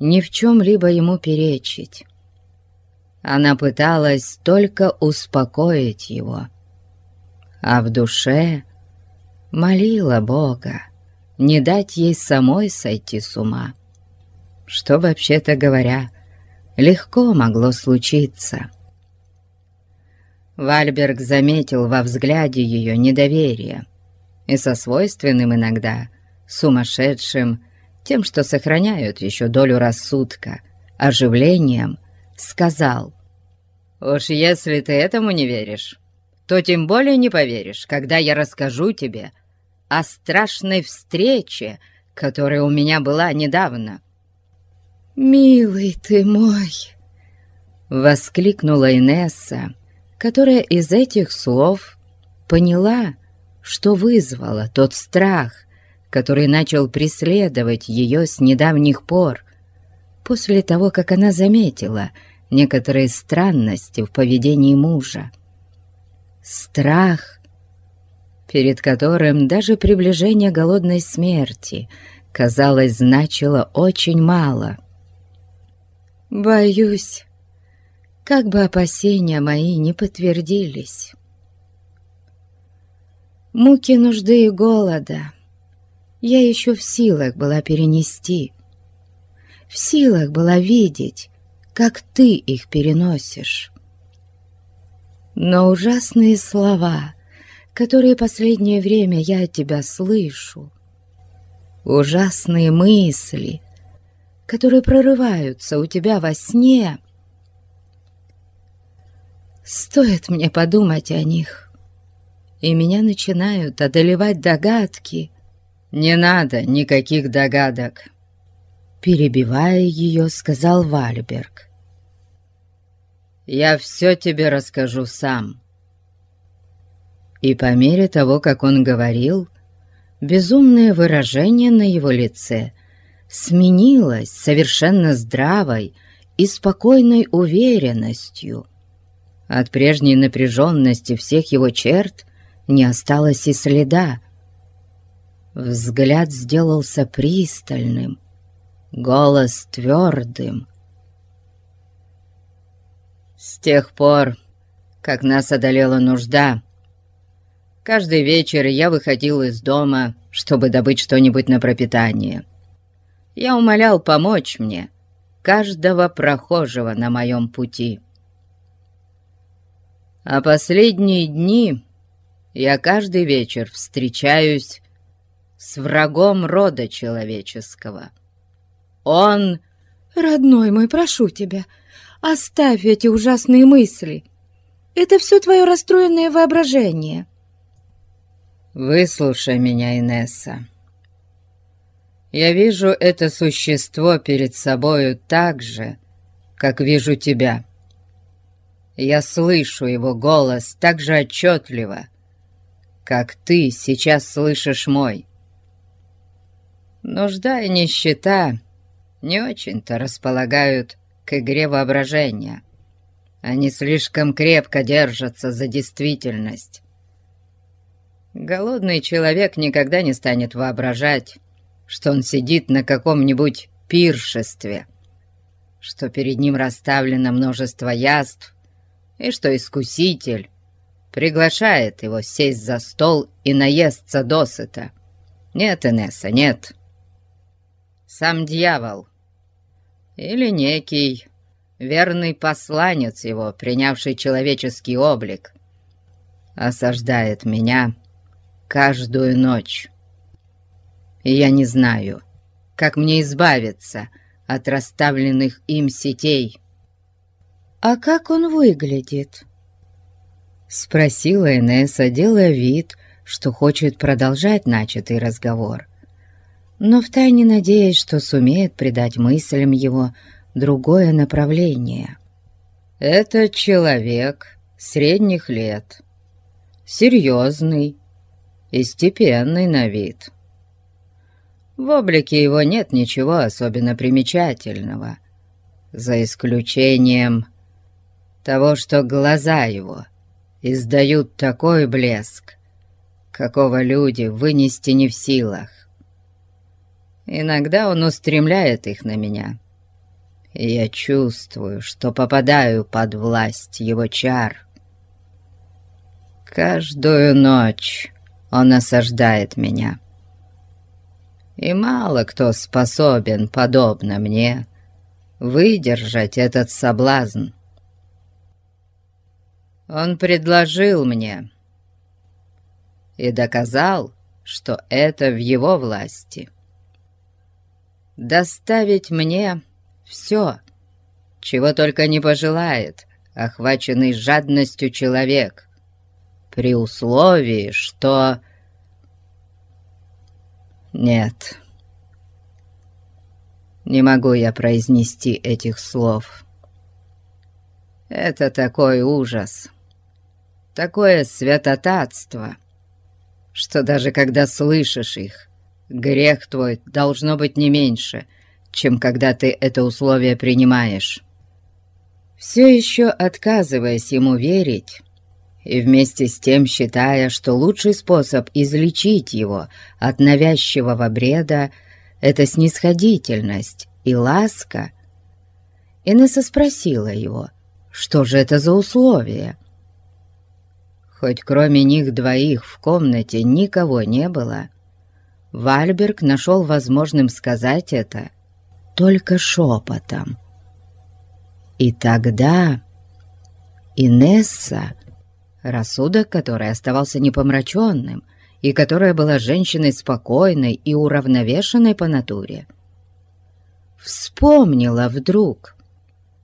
Speaker 1: ни в чем-либо ему перечить. Она пыталась только успокоить его — а в душе молила Бога не дать ей самой сойти с ума, что, вообще-то говоря, легко могло случиться. Вальберг заметил во взгляде ее недоверие и со свойственным иногда сумасшедшим, тем, что сохраняют еще долю рассудка, оживлением, сказал, «Уж если ты этому не веришь, то тем более не поверишь, когда я расскажу тебе о страшной встрече, которая у меня была недавно».
Speaker 2: «Милый ты мой!»
Speaker 1: — воскликнула Инесса, которая из этих слов поняла, что вызвало тот страх, который начал преследовать ее с недавних пор, после того, как она заметила некоторые странности в поведении мужа страх, перед которым даже приближение голодной смерти, казалось, значило очень мало.
Speaker 2: «Боюсь, как бы опасения мои не подтвердились. Муки нужды и голода я еще в силах была перенести, в силах была видеть, как ты их переносишь. Но ужасные слова, которые последнее время я от тебя слышу, ужасные мысли, которые прорываются у тебя во сне. Стоит мне подумать о них, и меня начинают одолевать догадки.
Speaker 1: «Не надо никаких догадок», —
Speaker 2: перебивая ее, сказал Вальберг.
Speaker 1: «Я все тебе расскажу сам». И по мере того, как он говорил, безумное выражение на его лице сменилось совершенно здравой и спокойной уверенностью. От прежней напряженности всех его черт не осталось и следа. Взгляд сделался пристальным, голос твердым. С тех пор, как нас одолела нужда, каждый вечер я выходил из дома, чтобы добыть что-нибудь на пропитание. Я умолял помочь мне, каждого прохожего на моем пути. А последние дни я каждый вечер встречаюсь с врагом рода человеческого. Он...
Speaker 2: «Родной мой, прошу тебя, оставь эти ужасные мысли. Это все твое расстроенное воображение».
Speaker 1: «Выслушай меня, Инесса. Я вижу это существо перед собою так же, как вижу тебя. Я слышу его голос так же отчетливо, как ты сейчас слышишь мой. Нужда и нищета не очень-то располагают к игре воображения. Они слишком крепко держатся за действительность. Голодный человек никогда не станет воображать, что он сидит на каком-нибудь пиршестве, что перед ним расставлено множество яств, и что искуситель приглашает его сесть за стол и наесться досыта. Нет, Инесса, нет сам дьявол или некий верный посланец его, принявший человеческий облик, осаждает меня каждую ночь. И я не знаю, как мне избавиться от расставленных им сетей.
Speaker 2: «А как он выглядит?»
Speaker 1: Спросила Инесса, делая вид, что хочет продолжать начатый разговор но втайне надеясь, что сумеет придать мыслям его другое направление. «Это человек средних лет, серьезный и степенный на вид. В облике его нет ничего особенно примечательного, за исключением того, что глаза его издают такой блеск, какого люди вынести не в силах. Иногда он устремляет их на меня. Я чувствую, что попадаю под власть его чар. Каждую ночь он осаждает меня. И мало кто способен, подобно мне, выдержать этот соблазн. Он предложил мне и доказал, что это в его власти — доставить мне все, чего только не пожелает охваченный жадностью человек, при условии, что... Нет, не могу я произнести этих слов. Это такой ужас, такое святотатство, что даже когда слышишь их, Грех твой должно быть не меньше, чем когда ты это условие принимаешь. Все еще отказываясь ему верить, и вместе с тем считая, что лучший способ излечить его от навязчивого бреда — это снисходительность и ласка, Инесса спросила его, что же это за условия. Хоть кроме них двоих в комнате никого не было, Вальберг нашел возможным сказать это только шепотом. И тогда Инесса, рассудок которой оставался непомраченным, и которая была женщиной спокойной и уравновешенной по натуре, вспомнила вдруг,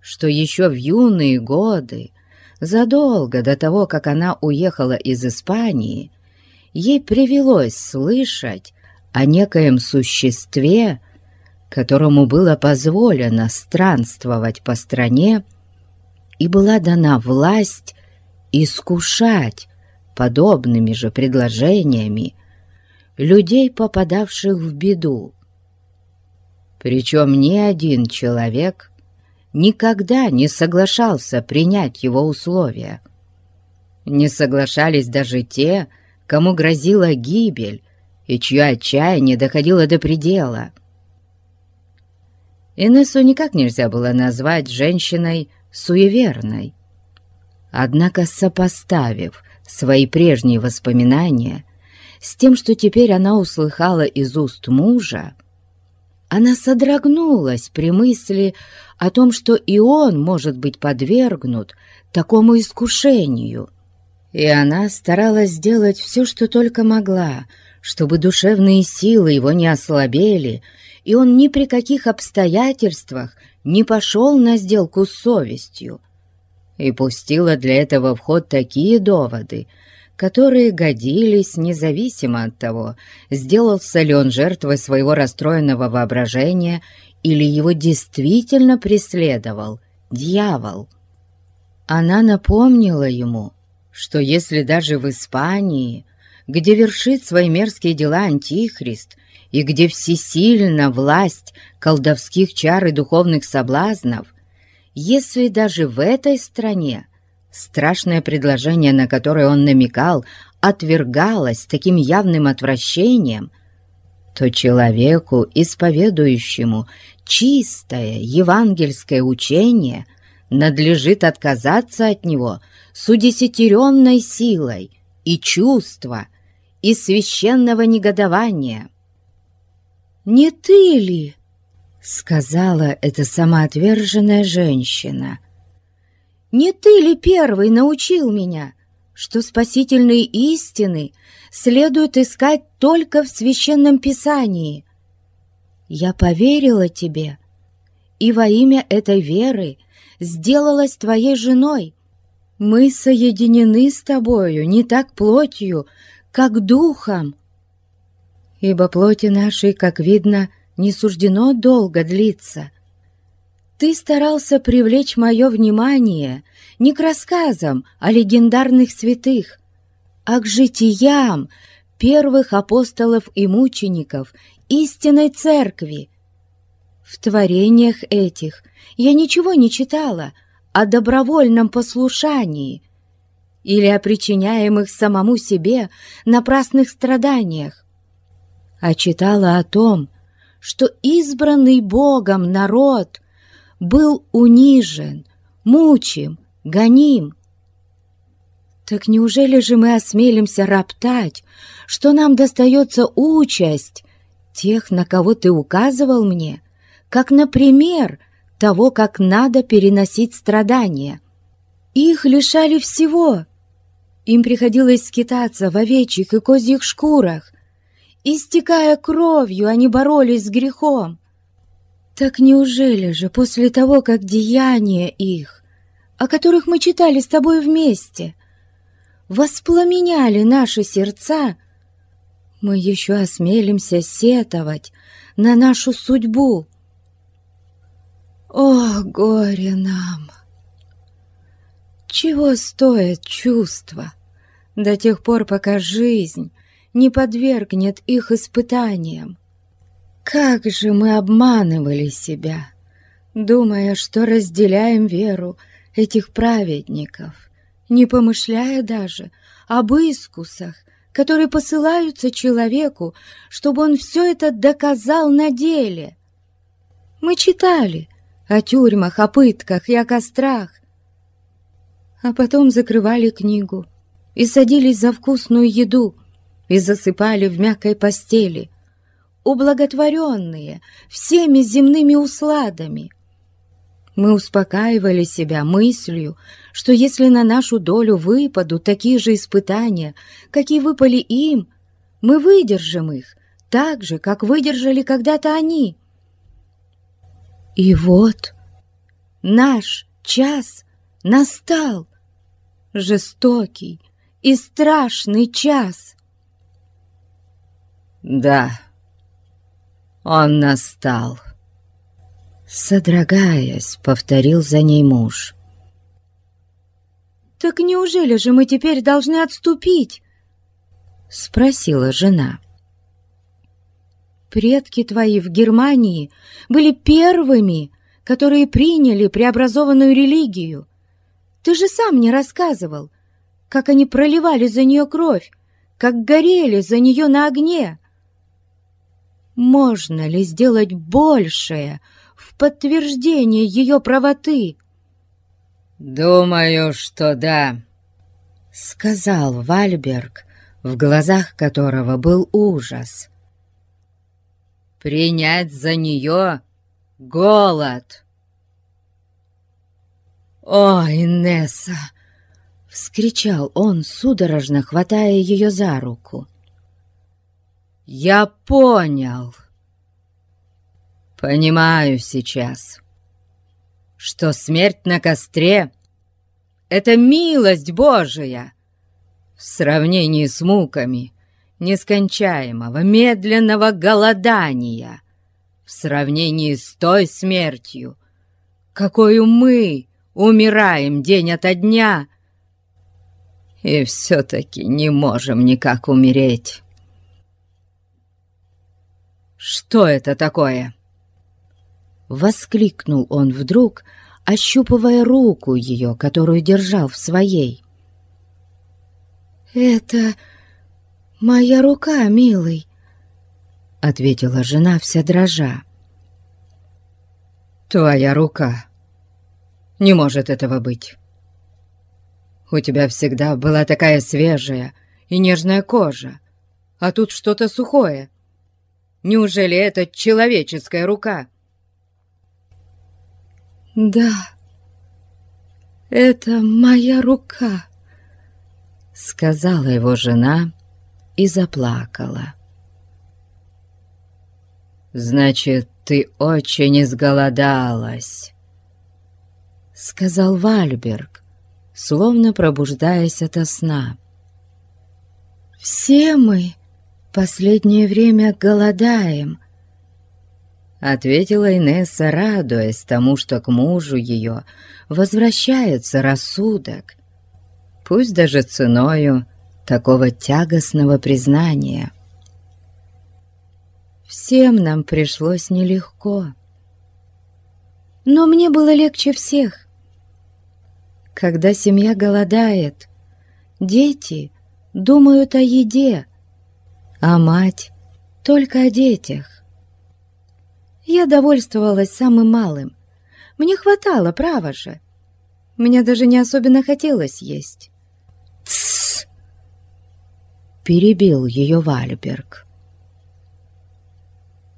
Speaker 1: что еще в юные годы, задолго до того, как она уехала из Испании, ей привелось слышать о некоем существе, которому было позволено странствовать по стране, и была дана власть искушать подобными же предложениями людей, попадавших в беду. Причем ни один человек никогда не соглашался принять его условия. Не соглашались даже те, кому грозила гибель и чье отчаяние доходило до предела. Инессу никак нельзя было назвать женщиной суеверной. Однако, сопоставив свои прежние воспоминания с тем, что теперь она услыхала из уст мужа, она содрогнулась при мысли о том, что и он может быть подвергнут такому искушению. И она старалась сделать все, что только могла, чтобы душевные силы его не ослабели, и он ни при каких обстоятельствах не пошел на сделку с совестью. И пустила для этого в ход такие доводы — которые годились независимо от того, сделался ли он жертвой своего расстроенного воображения или его действительно преследовал дьявол. Она напомнила ему, что если даже в Испании, где вершит свои мерзкие дела Антихрист, и где всесильна власть колдовских чар и духовных соблазнов, если даже в этой стране Страшное предложение, на которое он намекал, отвергалось таким явным отвращением, то человеку, исповедующему чистое евангельское учение, надлежит отказаться от него с удесятеренной силой и чувства, и священного негодования. «Не ты ли?» — сказала эта самоотверженная женщина — не ты ли первый научил меня, что спасительные истины следует искать только в Священном Писании? Я поверила тебе, и во имя этой веры сделалась твоей женой. Мы соединены с тобою не так плотью, как духом, ибо плоти нашей, как видно, не суждено долго длиться — ты старался привлечь мое внимание не к рассказам о легендарных святых, а к житиям первых апостолов и мучеников истинной церкви. В творениях этих я ничего не читала о добровольном послушании или о причиняемых самому себе напрасных страданиях, а читала о том, что избранный Богом народ был унижен, мучим, гоним. Так неужели же мы осмелимся роптать, что нам достается участь тех, на кого ты указывал мне, как, например, того, как надо переносить страдания? Их лишали всего. Им приходилось скитаться в овечьих и козьих шкурах. Истекая кровью, они боролись с грехом. Так неужели же после того, как деяния их, о которых мы читали с тобой вместе, воспламеняли наши сердца, мы еще осмелимся сетовать на нашу судьбу? О, горе нам! Чего стоят чувства до тех пор, пока жизнь не подвергнет их испытаниям? Как же мы обманывали себя, думая, что разделяем веру этих праведников, не помышляя даже об искусах, которые посылаются человеку, чтобы он все это доказал на деле. Мы читали о тюрьмах, о пытках и о кострах, а потом закрывали книгу и садились за вкусную еду и засыпали в мягкой постели, ублаготворенные всеми земными усладами. Мы успокаивали себя мыслью, что если на нашу долю выпадут такие же испытания, какие выпали им, мы выдержим их так же, как выдержали когда-то они.
Speaker 2: И вот наш час настал, жестокий и страшный час.
Speaker 1: Да, он настал. Содрогаясь, повторил за ней муж.
Speaker 2: «Так неужели же мы теперь должны отступить?» Спросила жена. «Предки твои в Германии были первыми, которые приняли преобразованную религию. Ты же сам мне рассказывал, как они проливали за нее кровь, как горели за нее на огне. Можно ли сделать большее в подтверждение ее правоты?»
Speaker 1: «Думаю, что да», — сказал Вальберг, в глазах которого был ужас. «Принять за нее голод!» «О, Инесса!» — вскричал он, судорожно хватая ее за руку. «Я понял!» «Понимаю сейчас, что смерть на костре — это милость Божия в сравнении с муками нескончаемого медленного голодания, в сравнении с той смертью, какую мы умираем день ото дня и все-таки не можем никак умереть. Что это такое?» Воскликнул он вдруг, ощупывая руку ее, которую держал в своей.
Speaker 2: «Это моя рука, милый», — ответила жена вся дрожа.
Speaker 1: «Твоя рука. Не может этого быть. У тебя всегда была такая свежая и нежная кожа, а тут что-то сухое. Неужели это человеческая рука?»
Speaker 2: «Да, это моя рука», — сказала его жена и заплакала.
Speaker 1: «Значит, ты очень изголодалась», — сказал Вальберг, словно пробуждаясь ото сна.
Speaker 2: «Все мы последнее время голодаем»,
Speaker 1: ответила Инесса, радуясь тому, что к мужу ее возвращается рассудок, пусть даже ценою такого тягостного признания.
Speaker 2: Всем нам пришлось нелегко, но мне было легче всех. Когда семья голодает, дети думают о еде, а мать только о детях. Я довольствовалась самым малым. Мне хватало, право же. Мне даже не особенно хотелось есть.
Speaker 1: «Тссс!» — перебил ее Вальберг.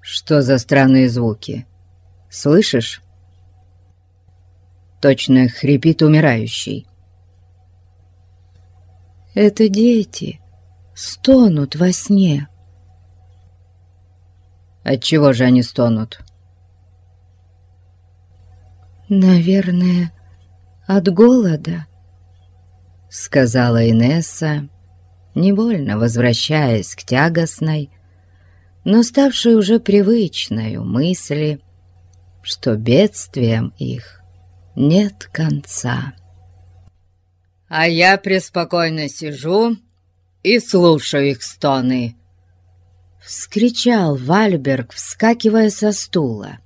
Speaker 1: «Что за странные звуки? Слышишь?» Точно хрипит умирающий.
Speaker 2: «Это дети стонут во сне».
Speaker 1: Отчего же они стонут?
Speaker 2: «Наверное, от голода», —
Speaker 1: сказала Инесса, невольно возвращаясь к тягостной, но ставшей уже привычной мысли, что бедствием их нет конца. «А я преспокойно сижу и слушаю их стоны», Вскричал Вальберг, вскакивая со стула.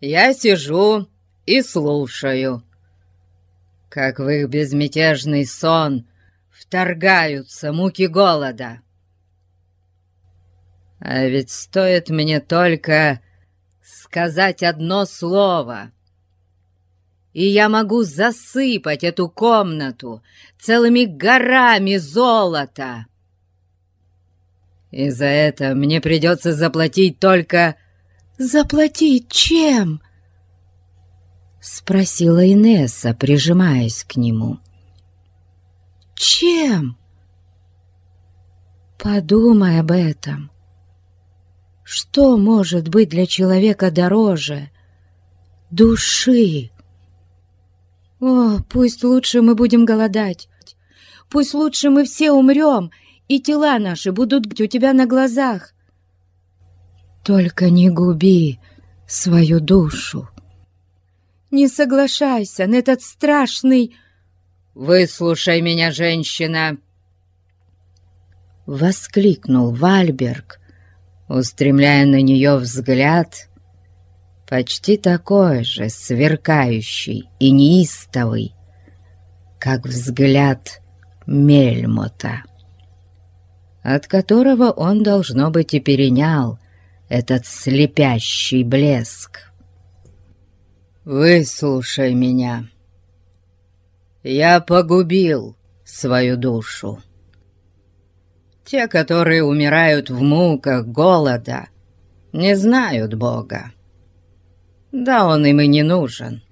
Speaker 1: «Я сижу и слушаю, как в их безмятежный сон вторгаются муки голода. А ведь стоит мне только сказать одно слово, и я могу засыпать эту комнату целыми горами золота». И за это мне придется заплатить только...
Speaker 2: «Заплатить чем?» Спросила Инесса, прижимаясь к нему. «Чем?» Подумай об этом. Что может быть для человека дороже души. О, пусть лучше мы будем голодать, пусть лучше мы все умрем, и тела наши будут у тебя на глазах. Только не губи свою душу. Не соглашайся на этот страшный...
Speaker 1: «Выслушай меня, женщина!»
Speaker 2: Воскликнул Вальберг, устремляя на нее взгляд, почти такой же сверкающий и неистовый, как взгляд Мельмота, от которого он, должно быть, и перенял этот слепящий блеск. «Выслушай меня. Я погубил свою душу. Те, которые умирают в муках голода, не знают Бога. Да он им и не нужен.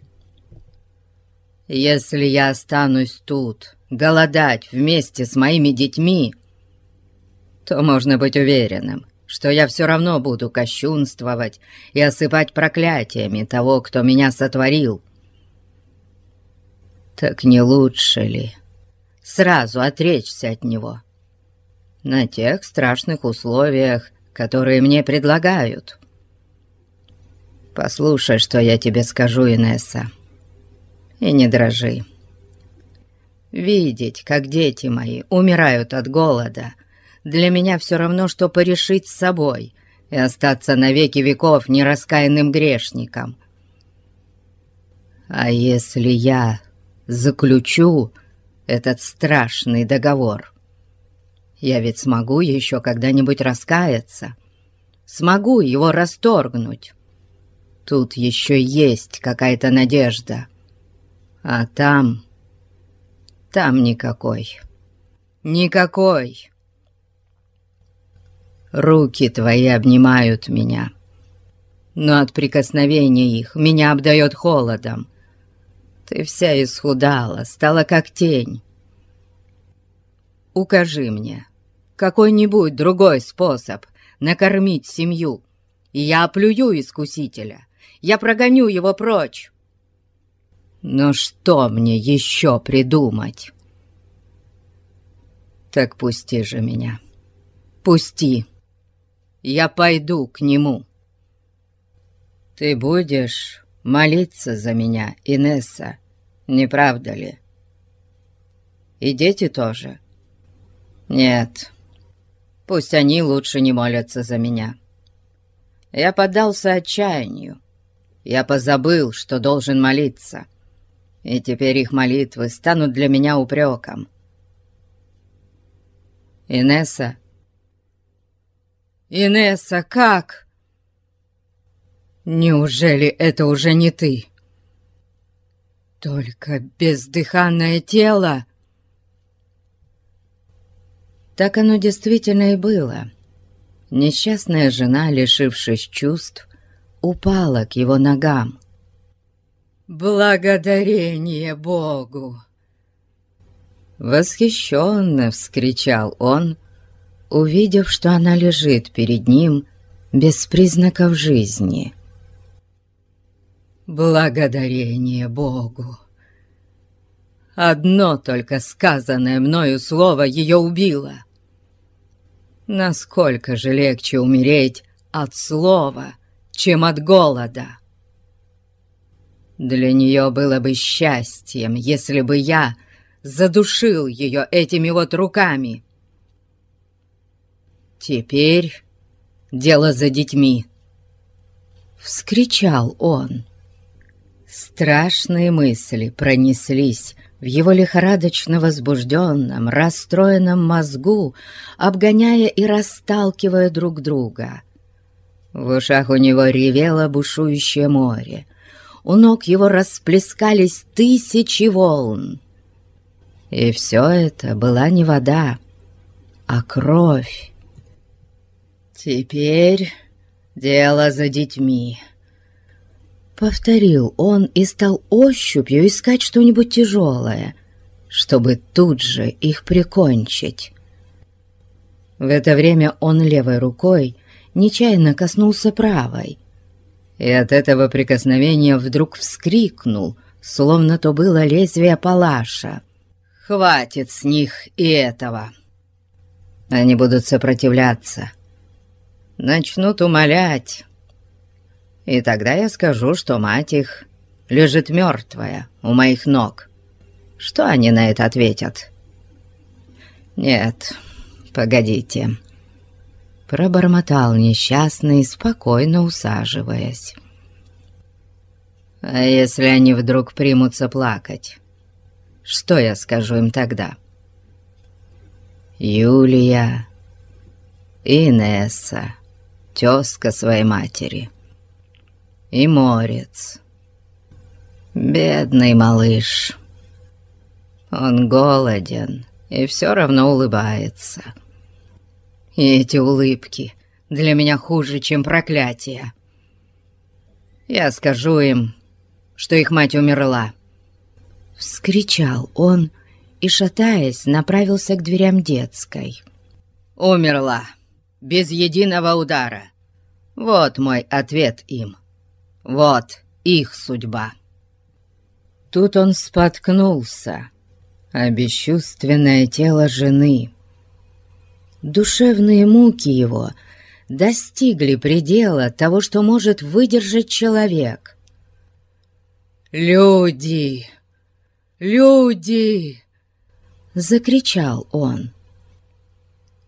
Speaker 2: Если я останусь тут, голодать вместе с моими детьми, то можно быть уверенным, что я все равно буду кощунствовать и осыпать проклятиями того, кто меня сотворил. Так не лучше ли сразу отречься от него на тех страшных условиях, которые мне предлагают? Послушай, что я тебе скажу, Инесса, и не дрожи. Видеть, как дети мои умирают от голода — для меня все равно, что порешить с собой и остаться навеки веков нераскаянным грешником. А если я заключу этот страшный договор, я ведь смогу еще когда-нибудь раскаяться, смогу его расторгнуть. Тут еще есть какая-то надежда, а там... там никакой, никакой. Руки твои обнимают меня, но от прикосновения их меня обдает холодом. Ты вся исхудала, стала как тень. Укажи мне какой-нибудь другой способ накормить семью, и я оплюю искусителя, я прогоню его прочь. Но что мне еще придумать? Так пусти же меня, пусти я пойду к нему. Ты будешь молиться за меня, Инесса, не правда ли? И дети тоже? Нет, пусть они лучше не молятся за меня. Я поддался отчаянию. Я позабыл, что должен молиться, и теперь их молитвы станут для меня упреком. Инесса «Инесса, как?» «Неужели это уже не ты?» «Только бездыханное тело?» Так оно действительно и было. Несчастная жена, лишившись чувств, упала к его ногам. «Благодарение Богу!» Восхищенно вскричал он, увидев, что она лежит перед ним без признаков жизни. «Благодарение Богу!» Одно только сказанное мною слово ее убило. Насколько же легче умереть от слова, чем от голода. Для нее было бы счастьем, если бы я задушил ее этими вот руками. «Теперь дело за детьми!» Вскричал он. Страшные мысли пронеслись в его лихорадочно возбужденном, расстроенном мозгу, обгоняя и расталкивая друг друга. В ушах у него ревело бушующее море. У ног его расплескались тысячи волн. И все это была не вода, а кровь. «Теперь дело за детьми», — повторил он и стал ощупью искать что-нибудь тяжелое, чтобы тут же их прикончить. В это время он левой рукой нечаянно коснулся правой,
Speaker 1: и от этого прикосновения вдруг вскрикнул, словно то было лезвие палаша. «Хватит с них и этого!» Они будут сопротивляться, начнут умолять, и тогда я скажу, что мать их лежит мертвая у моих ног. Что они на это ответят?» «Нет, погодите», — пробормотал несчастный, спокойно усаживаясь. «А если они вдруг примутся плакать, что я скажу им тогда?» «Юлия, Инесса, тезка своей матери, и Морец, бедный малыш, он голоден» и все равно улыбается. И эти улыбки для меня хуже, чем проклятие. Я скажу им, что их мать умерла. Вскричал он и, шатаясь, направился к дверям детской. Умерла, без единого удара. Вот мой ответ им. Вот их судьба. Тут он споткнулся а бесчувственное тело жены. Душевные муки его достигли предела того, что может выдержать человек. «Люди! Люди!» — закричал он.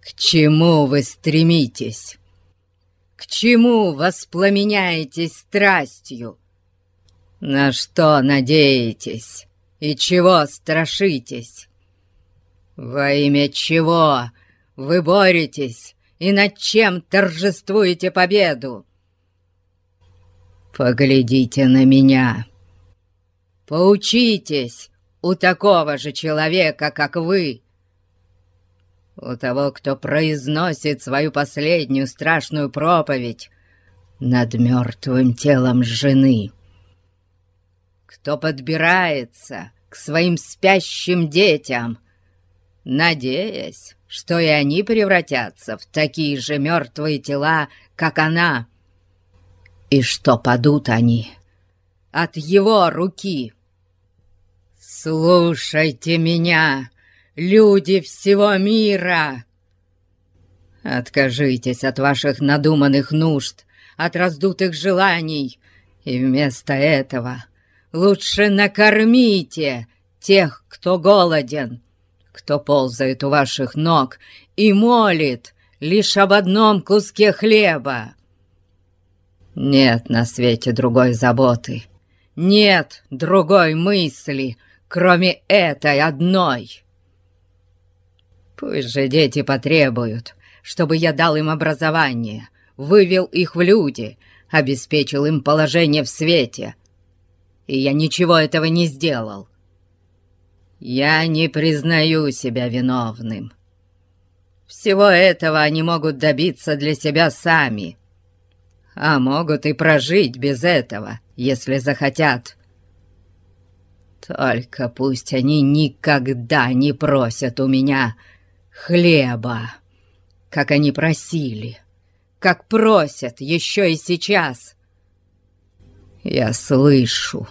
Speaker 1: «К чему вы стремитесь? К чему воспламеняетесь страстью? На что надеетесь?» И чего страшитесь? Во имя чего вы боретесь и над чем торжествуете победу? Поглядите на меня. Поучитесь у такого же человека, как вы. У того, кто произносит свою последнюю страшную проповедь над мертвым телом жены кто подбирается к своим спящим детям, надеясь, что и они превратятся в такие же мертвые тела, как она, и что падут они от его руки. «Слушайте меня, люди всего мира!» Откажитесь от ваших надуманных нужд, от раздутых желаний, и вместо этого Лучше накормите тех, кто голоден, кто ползает у ваших ног и молит лишь об одном куске хлеба. Нет на свете другой заботы, нет другой мысли, кроме этой одной. Пусть же дети потребуют, чтобы я дал им образование, вывел их в люди, обеспечил им положение в свете — и я ничего этого не сделал. Я не признаю себя виновным. Всего этого они могут добиться для себя сами, а могут и прожить без этого, если захотят. Только пусть они никогда не просят у меня хлеба, как они просили, как просят еще и сейчас. Я слышу,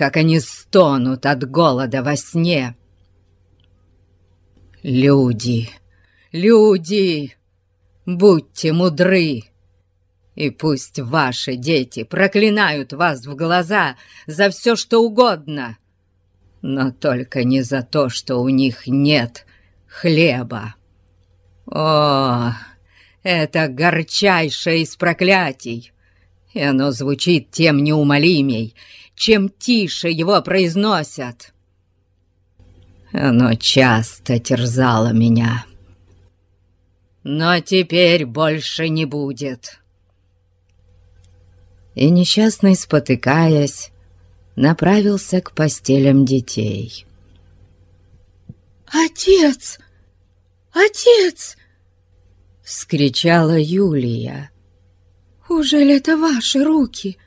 Speaker 1: как они стонут от голода во сне. Люди, люди, будьте мудры, и пусть ваши дети проклинают вас в глаза за все, что угодно, но только не за то, что у них нет хлеба. О, это горчайшее из проклятий, и оно звучит тем неумолимей, чем тише его произносят. Оно часто терзало меня. Но теперь больше не будет. И несчастный, спотыкаясь, направился к постелям детей.
Speaker 2: «Отец! Отец!» — вскричала Юлия. «Ужели это ваши руки?»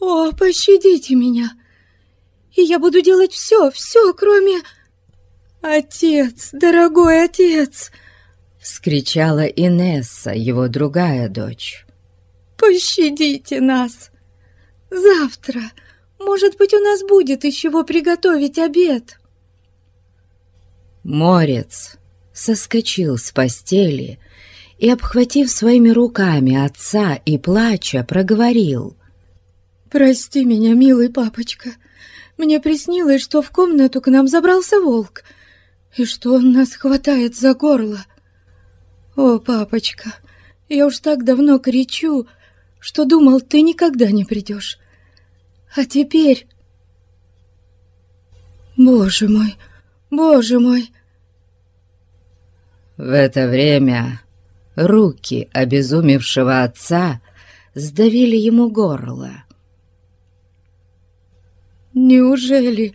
Speaker 2: «О, пощадите меня! И я буду делать все, все, кроме...» «Отец, дорогой отец!»
Speaker 1: — вскричала Инесса, его другая дочь.
Speaker 2: Пощадите нас! Завтра, может быть, у нас будет из чего приготовить обед!»
Speaker 1: Морец соскочил с постели и, обхватив своими руками отца и плача, проговорил.
Speaker 2: «Прости меня, милый папочка. Мне приснилось, что в комнату к нам забрался волк, и что он нас хватает за горло. О, папочка, я уж так давно кричу, что думал, ты никогда не придешь. А теперь... Боже мой, боже мой!»
Speaker 1: В это время руки обезумевшего отца сдавили ему горло.
Speaker 2: «Неужели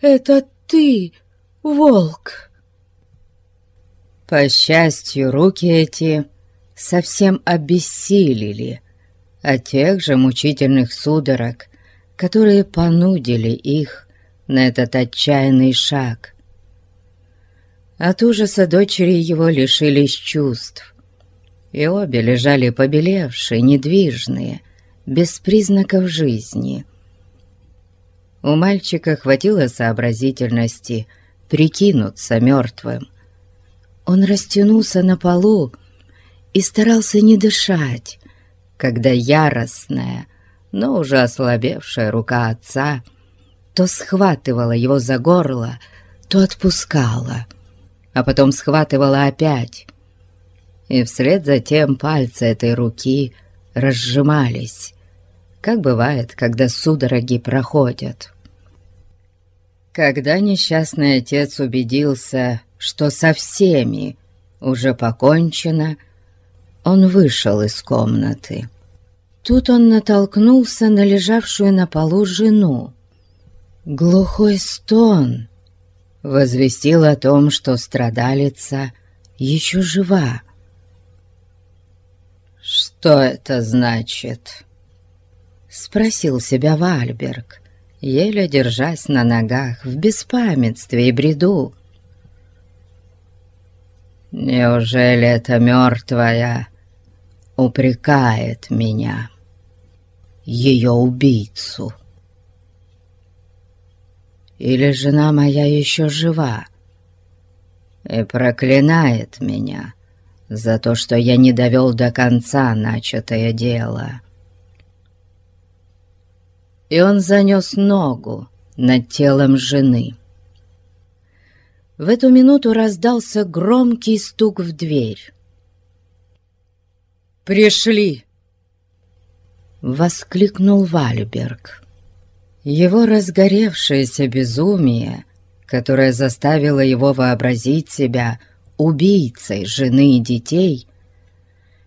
Speaker 2: это ты, волк?»
Speaker 1: По счастью, руки эти совсем обессилели от тех же мучительных судорог, которые понудили их на этот отчаянный шаг. От ужаса дочери его лишились чувств, и обе лежали побелевшие, недвижные, без признаков жизни. У мальчика хватило сообразительности прикинуться мертвым. Он растянулся на полу и старался не дышать, когда яростная, но уже ослабевшая рука отца то схватывала его за горло, то отпускала, а потом схватывала опять. И вслед за тем пальцы этой руки разжимались, как бывает, когда судороги проходят. Когда несчастный отец убедился, что со всеми уже покончено, он вышел из комнаты. Тут он натолкнулся на лежавшую на полу жену. Глухой стон возвестил о том, что страдалица еще жива. «Что это значит?» — спросил себя Вальберг, еле держась на ногах в беспамятстве и бреду. «Неужели это мертвая упрекает меня, ее убийцу. Или жена моя еще жива и проклинает меня за то, что я не довел до конца начатое дело. И он занес ногу над телом жены. В эту минуту раздался громкий стук в дверь.
Speaker 2: «Пришли!»
Speaker 1: — воскликнул Вальберг. Его разгоревшееся безумие, которое заставило его вообразить себя убийцей жены и детей,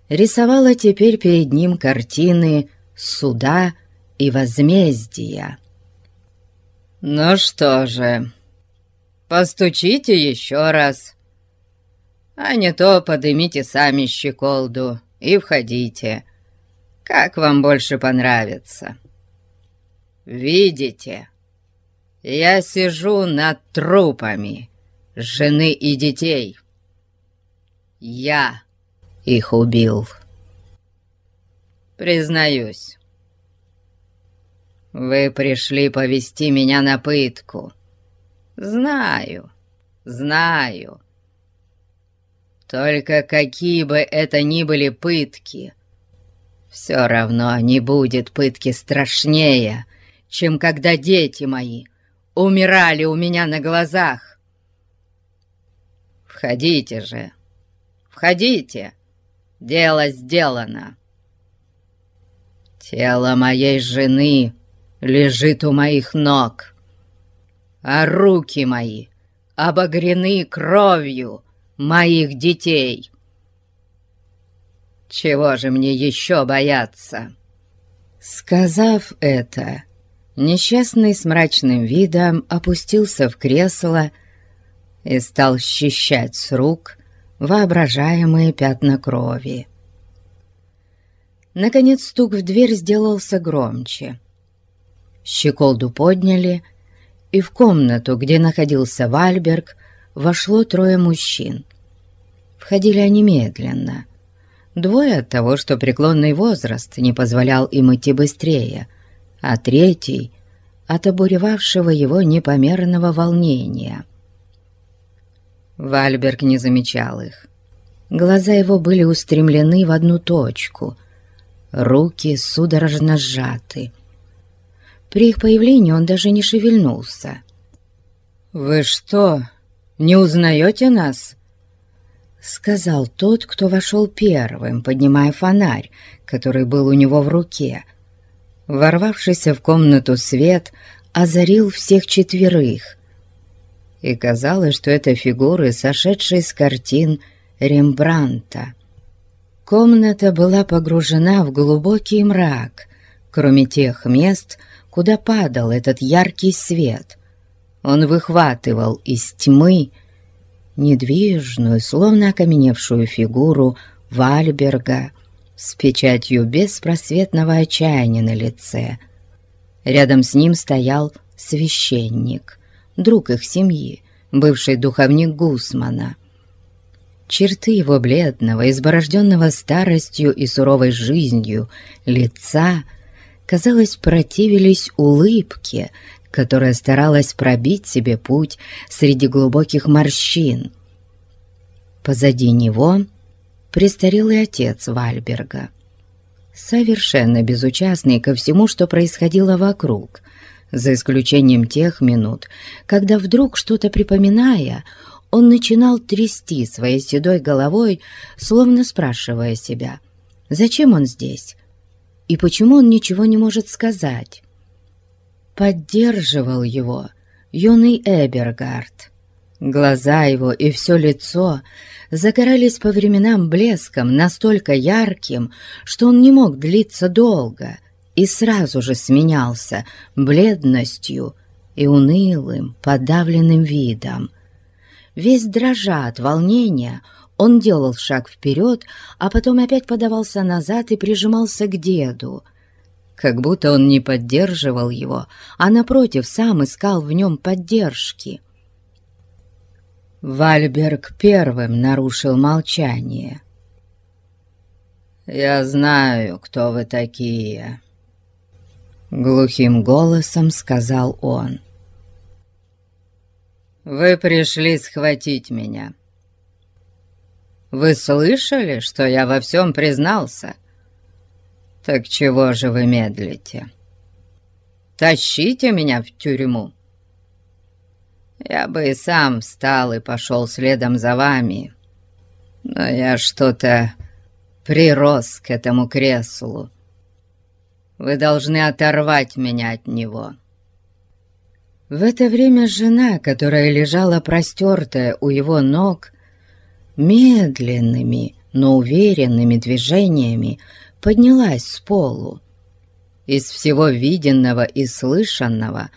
Speaker 1: рисовало теперь перед ним картины суда и возмездия. «Ну что же, постучите еще раз, а не то подымите сами щеколду и входите, как вам больше понравится. Видите, я сижу над трупами жены и детей. Я их убил. Признаюсь, вы пришли повести меня на пытку. Знаю, знаю. Только какие бы это ни были пытки, все равно не будет пытки страшнее, чем когда дети мои умирали у меня на глазах. Входите же, входите, дело сделано. Тело моей жены лежит у моих ног, а руки мои обогрены кровью моих детей. Чего же мне еще бояться?» Сказав это, несчастный с мрачным видом опустился в кресло и стал счищать с рук воображаемые пятна крови. Наконец стук в дверь сделался громче. Щеколду подняли, и в комнату, где находился Вальберг, вошло трое мужчин. Входили они медленно, Двое от того, что преклонный возраст не позволял им идти быстрее, а третий — от обуревавшего его непомерного волнения. Вальберг не замечал их. Глаза его были устремлены в одну точку, руки судорожно сжаты. При их появлении он даже не шевельнулся. «Вы что, не узнаете нас?» Сказал тот, кто вошел первым, поднимая фонарь, который был у него в руке. Ворвавшийся в комнату свет озарил всех четверых. И казалось, что это фигуры, сошедшие с картин Рембранта. Комната была погружена в глубокий мрак, кроме тех мест, куда падал этот яркий свет. Он выхватывал из тьмы недвижную, словно окаменевшую фигуру Вальберга с печатью беспросветного отчаяния на лице. Рядом с ним стоял священник, друг их семьи, бывший духовник Гусмана. Черты его бледного, изборожденного старостью и суровой жизнью лица, казалось, противились улыбке, которая старалась пробить себе путь среди глубоких морщин. Позади него престарелый отец Вальберга, совершенно безучастный ко всему, что происходило вокруг, за исключением тех минут, когда вдруг, что-то припоминая, он начинал трясти своей седой головой, словно спрашивая себя, зачем он здесь и почему он ничего не может сказать поддерживал его юный Эбергард. Глаза его и все лицо загорались по временам блеском настолько ярким, что он не мог длиться долго и сразу же сменялся бледностью и унылым, подавленным видом. Весь дрожа от волнения, он делал шаг вперед, а потом опять подавался назад и прижимался к деду — как будто он не поддерживал его, а напротив сам искал в нем поддержки. Вальберг первым нарушил молчание. «Я знаю, кто вы такие», — глухим голосом сказал он. «Вы пришли схватить меня. Вы слышали, что я во всем признался?» «Так чего же вы медлите? Тащите меня в тюрьму!» Я бы и сам встал и пошел следом за вами, но я что-то прирос к этому креслу. Вы должны оторвать меня от него». В это время жена, которая лежала простертая у его ног, медленными, но уверенными движениями поднялась с полу. Из всего виденного и слышанного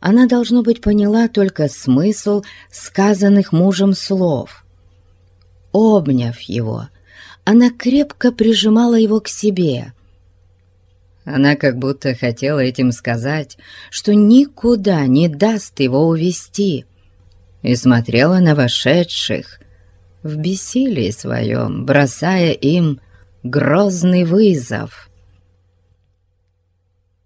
Speaker 1: она, должно быть, поняла только смысл сказанных мужем слов. Обняв его, она крепко прижимала его к себе. Она как будто хотела этим сказать, что никуда не даст его увести, и смотрела на вошедших в бессилии своем, бросая им грозный вызов.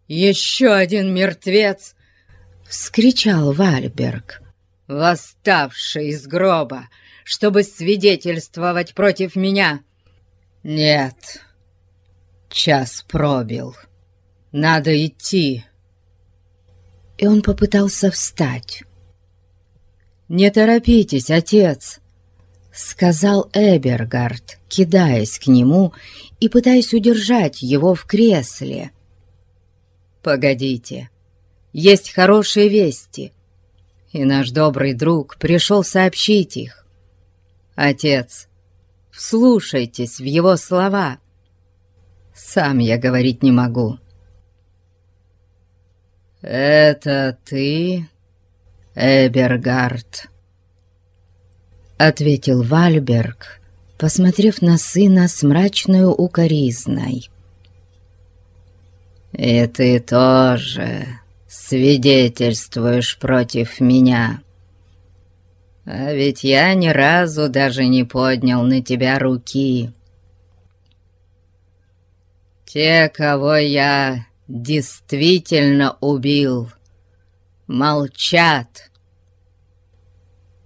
Speaker 1: «Еще один мертвец!» — вскричал Вальберг, восставший из гроба, чтобы свидетельствовать против меня. «Нет, час пробил, надо идти». И он попытался встать. «Не торопитесь, отец!» Сказал Эбергард, кидаясь к нему и пытаясь удержать его в кресле. «Погодите, есть хорошие вести, и наш добрый друг пришел сообщить их. Отец, вслушайтесь в его слова. Сам я говорить не могу». «Это ты, Эбергард?» Ответил Вальберг, посмотрев на сына с мрачной укоризной. «И ты тоже свидетельствуешь против меня. А ведь я ни разу даже не поднял на тебя руки. Те, кого я действительно убил, молчат.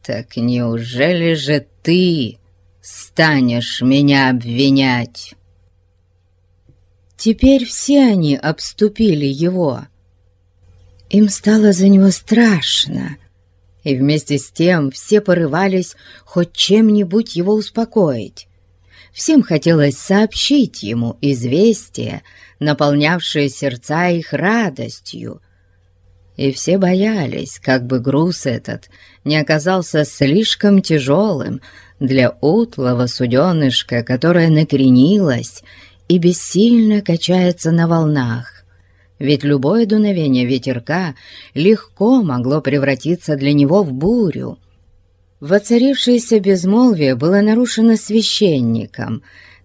Speaker 1: Так неужели же ты станешь меня обвинять?»
Speaker 2: Теперь все они обступили его. Им стало за него страшно, и вместе с тем все порывались хоть чем-нибудь его успокоить. Всем хотелось сообщить ему известие, наполнявшее сердца их радостью. И все боялись, как бы груз этот не оказался слишком тяжелым для утлого суденышка, которое накренилось и бессильно качается на волнах. Ведь любое дуновение ветерка легко могло превратиться для него в бурю. Воцарившееся безмолвие было нарушено священником,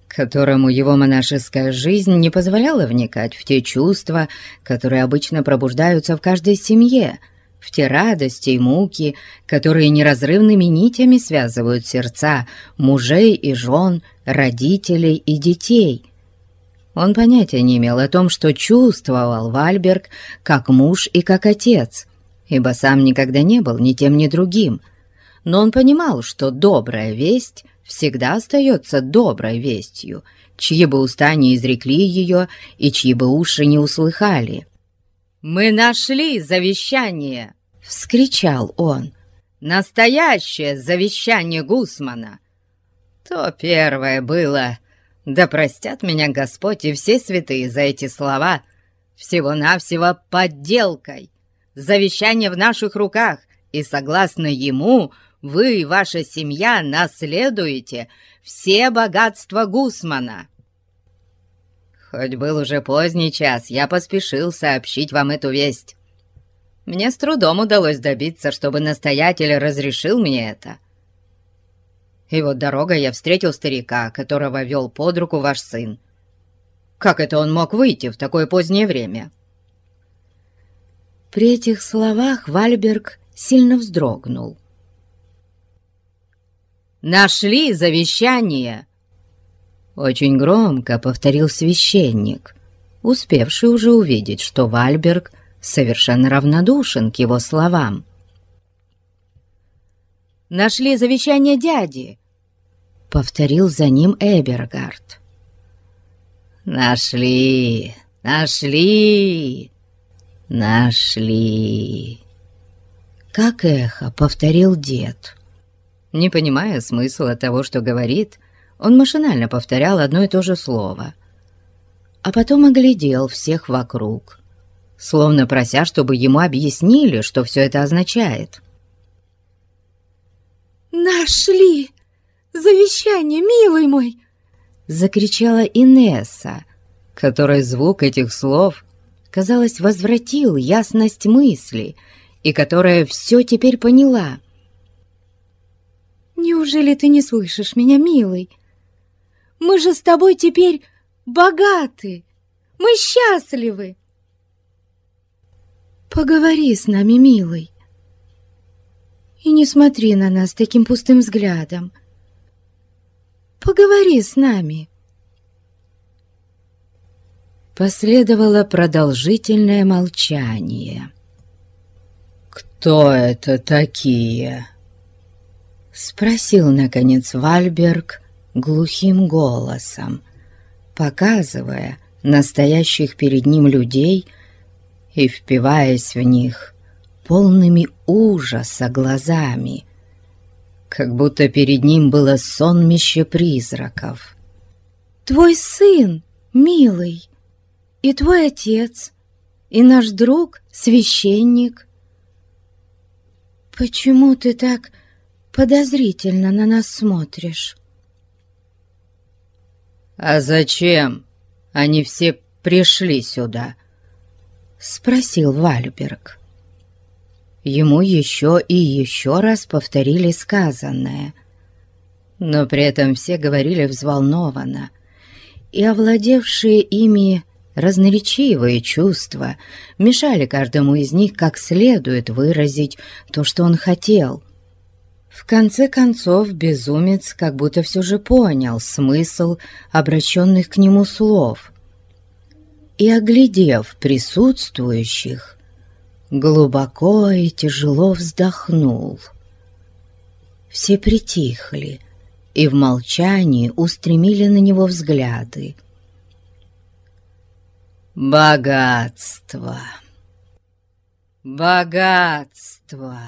Speaker 2: которому его монашеская жизнь не позволяла вникать в те чувства, которые обычно пробуждаются в каждой семье, в те радости и муки, которые неразрывными нитями связывают сердца мужей и жен, родителей и детей. Он понятия не имел о том, что чувствовал Вальберг как муж и как отец, ибо сам никогда не был ни тем, ни другим — но он понимал, что добрая весть всегда остается доброй вестью, чьи бы уста не изрекли ее и чьи бы уши не услыхали.
Speaker 1: «Мы нашли завещание!» — вскричал он. «Настоящее завещание Гусмана!» То первое было, да простят меня Господь и все святые за эти слова, всего-навсего подделкой. Завещание в наших руках, и согласно ему вы и ваша семья наследуете все богатства Гусмана. Хоть был уже поздний час, я поспешил сообщить вам эту весть. Мне с трудом удалось добиться, чтобы настоятель разрешил мне это. И вот дорогой я встретил старика, которого вел под руку ваш сын. Как это он мог выйти в такое позднее время?»
Speaker 2: При этих словах Вальберг сильно вздрогнул.
Speaker 1: Нашли завещание!»
Speaker 2: Очень громко повторил священник, успевший уже увидеть, что Вальберг совершенно равнодушен к его словам.
Speaker 1: «Нашли завещание дяди!»
Speaker 2: — повторил за ним Эбергард.
Speaker 1: «Нашли! Нашли! Нашли!»
Speaker 2: Как эхо повторил дед.
Speaker 1: Не понимая смысла того, что говорит, он машинально повторял одно и то же слово. А потом оглядел всех вокруг, словно прося, чтобы ему объяснили, что все это означает.
Speaker 2: «Нашли! Завещание, милый мой!» Закричала Инесса, которой звук этих слов, казалось, возвратил ясность мысли и которая все теперь поняла — Неужели ты не слышишь меня, милый? Мы же с тобой теперь богаты, мы счастливы. Поговори с нами, милый, и не смотри на нас таким пустым взглядом. Поговори с нами. Последовало продолжительное молчание.
Speaker 1: «Кто это такие?»
Speaker 2: Спросил, наконец, Вальберг глухим голосом, показывая настоящих перед ним людей и впиваясь в них полными ужаса глазами, как будто перед ним было сонмище призраков. «Твой сын, милый, и твой отец, и наш друг, священник. Почему ты так подозрительно на нас смотришь.
Speaker 1: «А зачем они все пришли сюда?»
Speaker 2: — спросил Вальберг. Ему еще и еще раз повторили сказанное, но при этом все говорили взволнованно, и овладевшие ими разноречивые чувства мешали каждому из них как следует выразить то, что он хотел — в конце концов, безумец как будто все же понял смысл обращенных к нему слов.
Speaker 1: И, оглядев присутствующих, глубоко и тяжело вздохнул. Все притихли и в молчании устремили на него взгляды. «Богатство! Богатство!»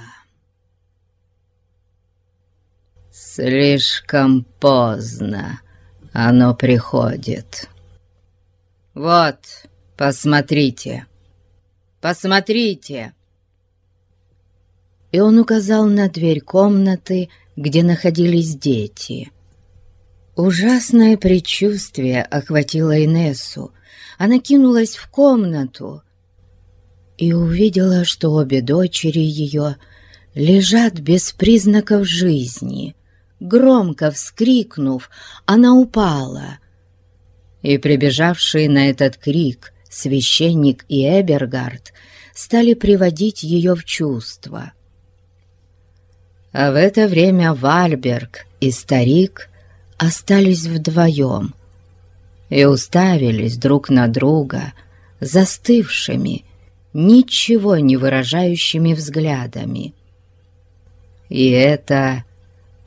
Speaker 1: Слишком поздно оно приходит. Вот, посмотрите, посмотрите. И он указал на дверь комнаты, где находились дети. Ужасное предчувствие охватило Инессу. Она кинулась в комнату и увидела, что обе дочери ее лежат без признаков жизни. Громко вскрикнув, она упала. И прибежавшие на этот крик священник и Эбергард стали приводить ее в чувство. А в это время Вальберг и старик остались вдвоем и уставились друг на друга застывшими, ничего не выражающими взглядами. И это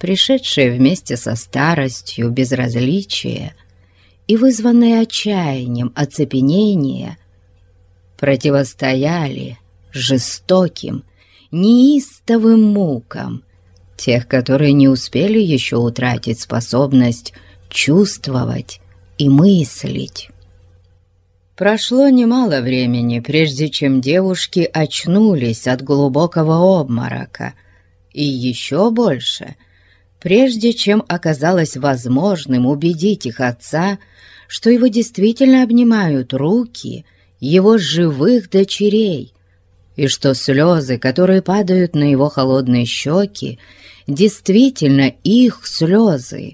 Speaker 1: пришедшее вместе со старостью безразличие и вызванное отчаянием оцепенение, противостояли жестоким, неистовым мукам тех, которые не успели еще утратить способность чувствовать и мыслить. Прошло немало времени, прежде чем девушки очнулись от глубокого обморока, и еще больше — прежде чем оказалось возможным убедить их отца, что его действительно обнимают руки его живых дочерей, и что слезы, которые падают на его холодные щеки, действительно их слезы.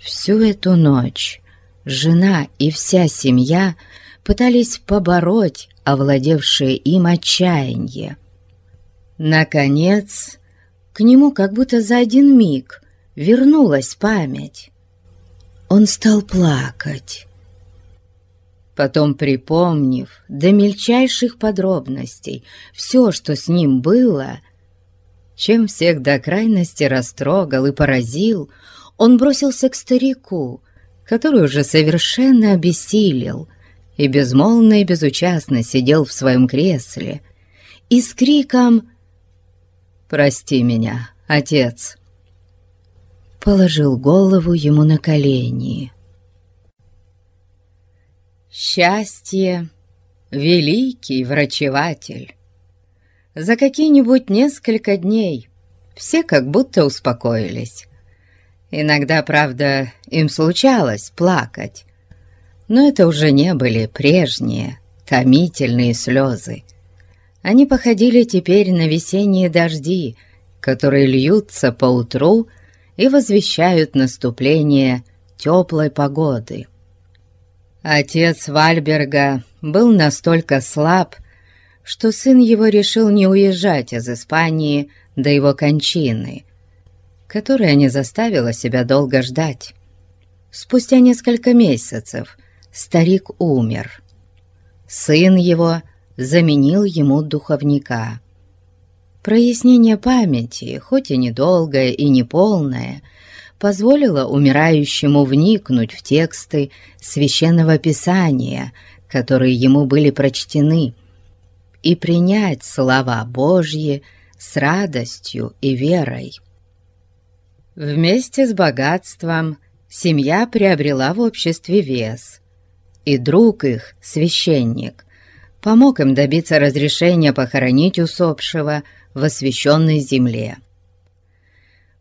Speaker 1: Всю эту ночь жена и вся семья пытались побороть овладевшее им отчаяние. Наконец, к нему как будто за один миг вернулась память. Он стал плакать. Потом, припомнив до мельчайших подробностей все, что с ним было, чем всех до крайности растрогал и поразил, он бросился к старику, который уже совершенно обессилел и безмолвно и безучастно сидел в своем кресле, и с криком «Прости меня, отец!» Положил голову ему на колени. Счастье — великий врачеватель. За какие-нибудь несколько дней все как будто успокоились. Иногда, правда, им случалось плакать, но это уже не были прежние томительные слезы, они походили теперь на весенние дожди, которые льются по утру и возвещают наступление теплой погоды. Отец Вальберга был настолько слаб, что сын его решил не уезжать из Испании до его кончины, которая не заставила себя долго ждать. Спустя несколько месяцев старик умер. Сын его заменил ему духовника. Прояснение памяти, хоть и недолгое и неполное, позволило умирающему вникнуть в тексты священного писания, которые ему были прочтены, и принять слова Божьи с радостью и верой. Вместе с богатством семья приобрела в обществе вес, и друг их, священник, помог им добиться разрешения похоронить усопшего в освященной земле.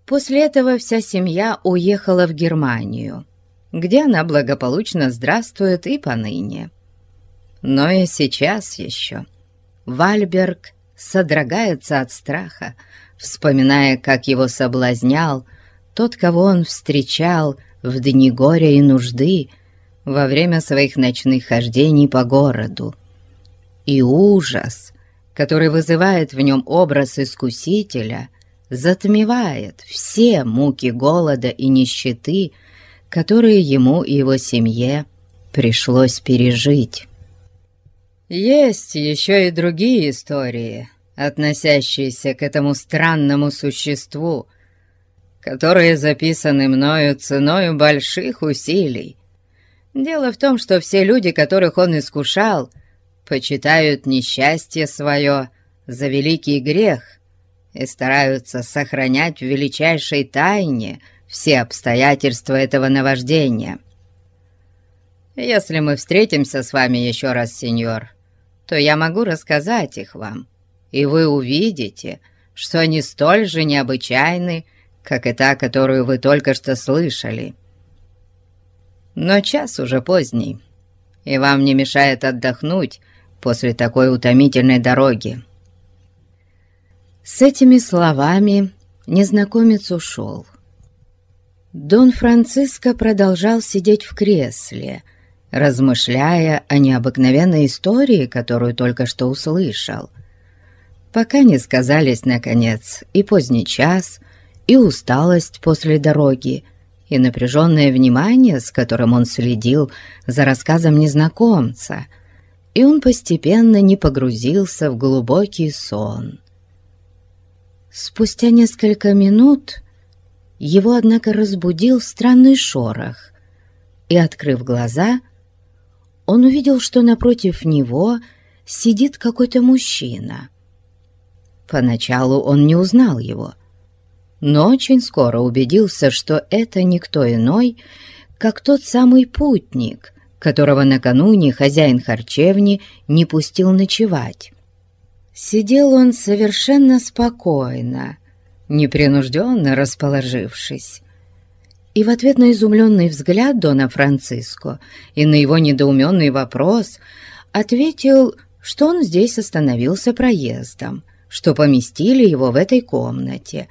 Speaker 1: После этого вся семья уехала в Германию, где она благополучно здравствует и поныне. Но и сейчас еще Вальберг содрогается от страха, вспоминая, как его соблазнял тот, кого он встречал в дни горя и нужды во время своих ночных хождений по городу и ужас, который вызывает в нем образ искусителя, затмевает все муки голода и нищеты, которые ему и его семье пришлось пережить. Есть еще и другие истории, относящиеся к этому странному существу, которые записаны мною ценою больших усилий. Дело в том, что все люди, которых он искушал, почитают несчастье свое за великий грех и стараются сохранять в величайшей тайне все обстоятельства этого наваждения. Если мы встретимся с вами еще раз, сеньор, то я могу рассказать их вам, и вы увидите, что они столь же необычайны, как и та, которую вы только что слышали. Но час уже поздний, и вам не мешает отдохнуть после такой утомительной дороги. С этими словами незнакомец ушел. Дон Франциско продолжал сидеть в кресле, размышляя о необыкновенной истории, которую только что услышал, пока не сказались, наконец, и поздний час, и усталость после дороги, и напряженное внимание, с которым он следил за рассказом незнакомца, и он постепенно не погрузился в глубокий сон. Спустя несколько минут его, однако, разбудил странный шорох, и, открыв глаза, он увидел, что напротив него сидит какой-то мужчина. Поначалу он не узнал его, но очень скоро убедился, что это никто иной, как тот самый путник, которого накануне хозяин харчевни не пустил ночевать. Сидел он совершенно спокойно, непринужденно расположившись. И в ответ на изумленный взгляд Дона Франциско и на его недоуменный вопрос ответил, что он здесь остановился проездом, что поместили его в этой комнате,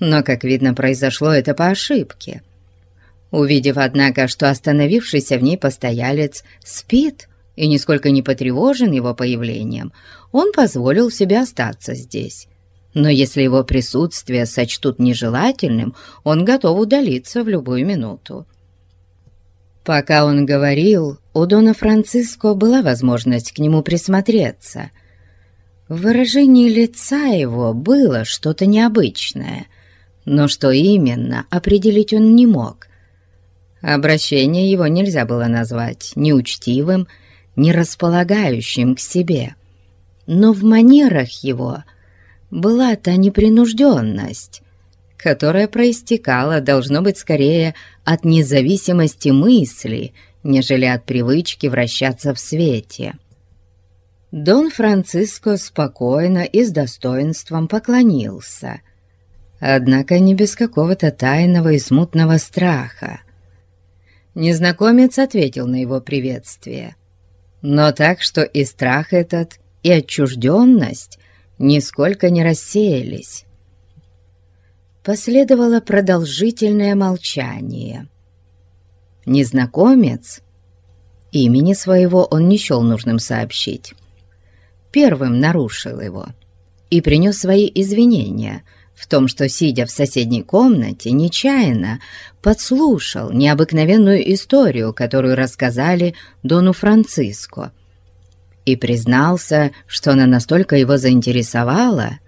Speaker 1: но, как видно, произошло это по ошибке. Увидев, однако, что остановившийся в ней постоялец спит и нисколько не потревожен его появлением, он позволил себе остаться здесь но если его присутствие сочтут нежелательным, он готов удалиться в любую минуту. Пока он говорил, у Дона Франциско была возможность к нему присмотреться. В выражении лица его было что-то необычное, но что именно, определить он не мог. Обращение его нельзя было назвать ни учтивым, ни располагающим к себе. Но в манерах его – была та непринужденность, которая проистекала, должно быть, скорее от независимости мысли, нежели от привычки вращаться в свете. Дон Франциско спокойно и с достоинством поклонился, однако не без какого-то тайного и смутного страха. Незнакомец ответил на его приветствие, но так, что и страх этот, и отчужденность нисколько не рассеялись. Последовало продолжительное молчание. Незнакомец, имени своего он не счел нужным сообщить, первым нарушил его и принес свои извинения в том, что, сидя в соседней комнате, нечаянно подслушал необыкновенную историю, которую рассказали Дону Франциско — и признался, что она настолько его заинтересовала.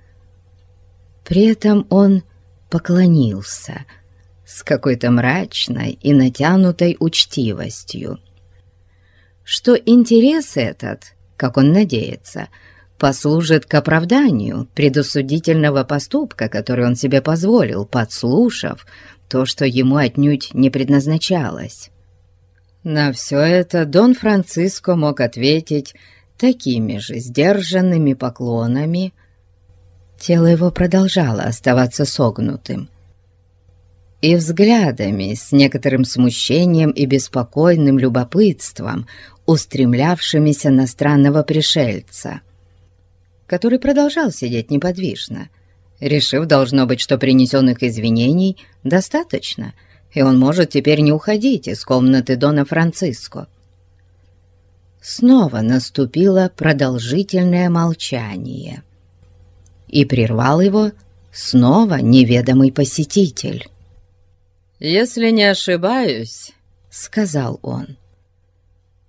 Speaker 1: При этом он поклонился с какой-то мрачной и натянутой учтивостью. Что интерес этот, как он надеется, послужит к оправданию предусудительного поступка, который он себе позволил, подслушав то, что ему отнюдь не предназначалось. На все это Дон Франциско мог ответить такими же сдержанными поклонами, тело его продолжало оставаться согнутым. И взглядами с некоторым смущением и беспокойным любопытством, устремлявшимися на странного пришельца, который продолжал сидеть неподвижно, решив, должно быть, что принесенных извинений достаточно, и он может теперь не уходить из комнаты Дона Франциско. Снова наступило продолжительное молчание. И прервал его снова неведомый посетитель. «Если не ошибаюсь», — сказал он,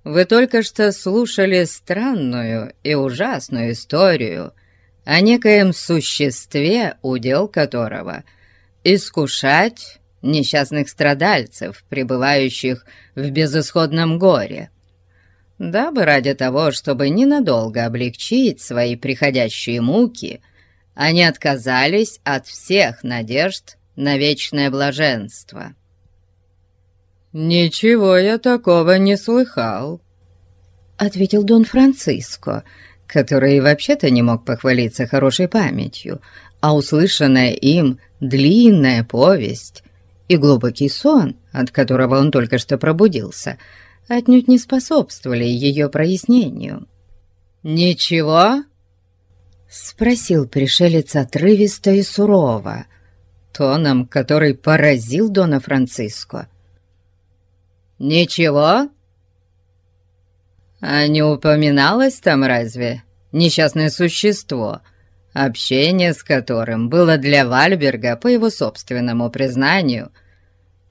Speaker 1: Вы только что слушали странную и ужасную историю о некоем существе, удел которого искушать несчастных страдальцев, пребывающих в безысходном горе, дабы ради того, чтобы ненадолго облегчить свои приходящие муки, они отказались от всех надежд на вечное блаженство. «Ничего я такого не слыхал», — ответил Дон Франциско, который вообще-то не мог похвалиться хорошей памятью, а услышанная им длинная повесть и глубокий сон, от которого он только что пробудился, отнюдь не способствовали ее прояснению. «Ничего?» — спросил пришелец отрывисто и сурово, тоном, который поразил Дона Франциско. «Ничего?» «А не упоминалось там разве несчастное существо, общение с которым было для Вальберга, по его собственному признанию,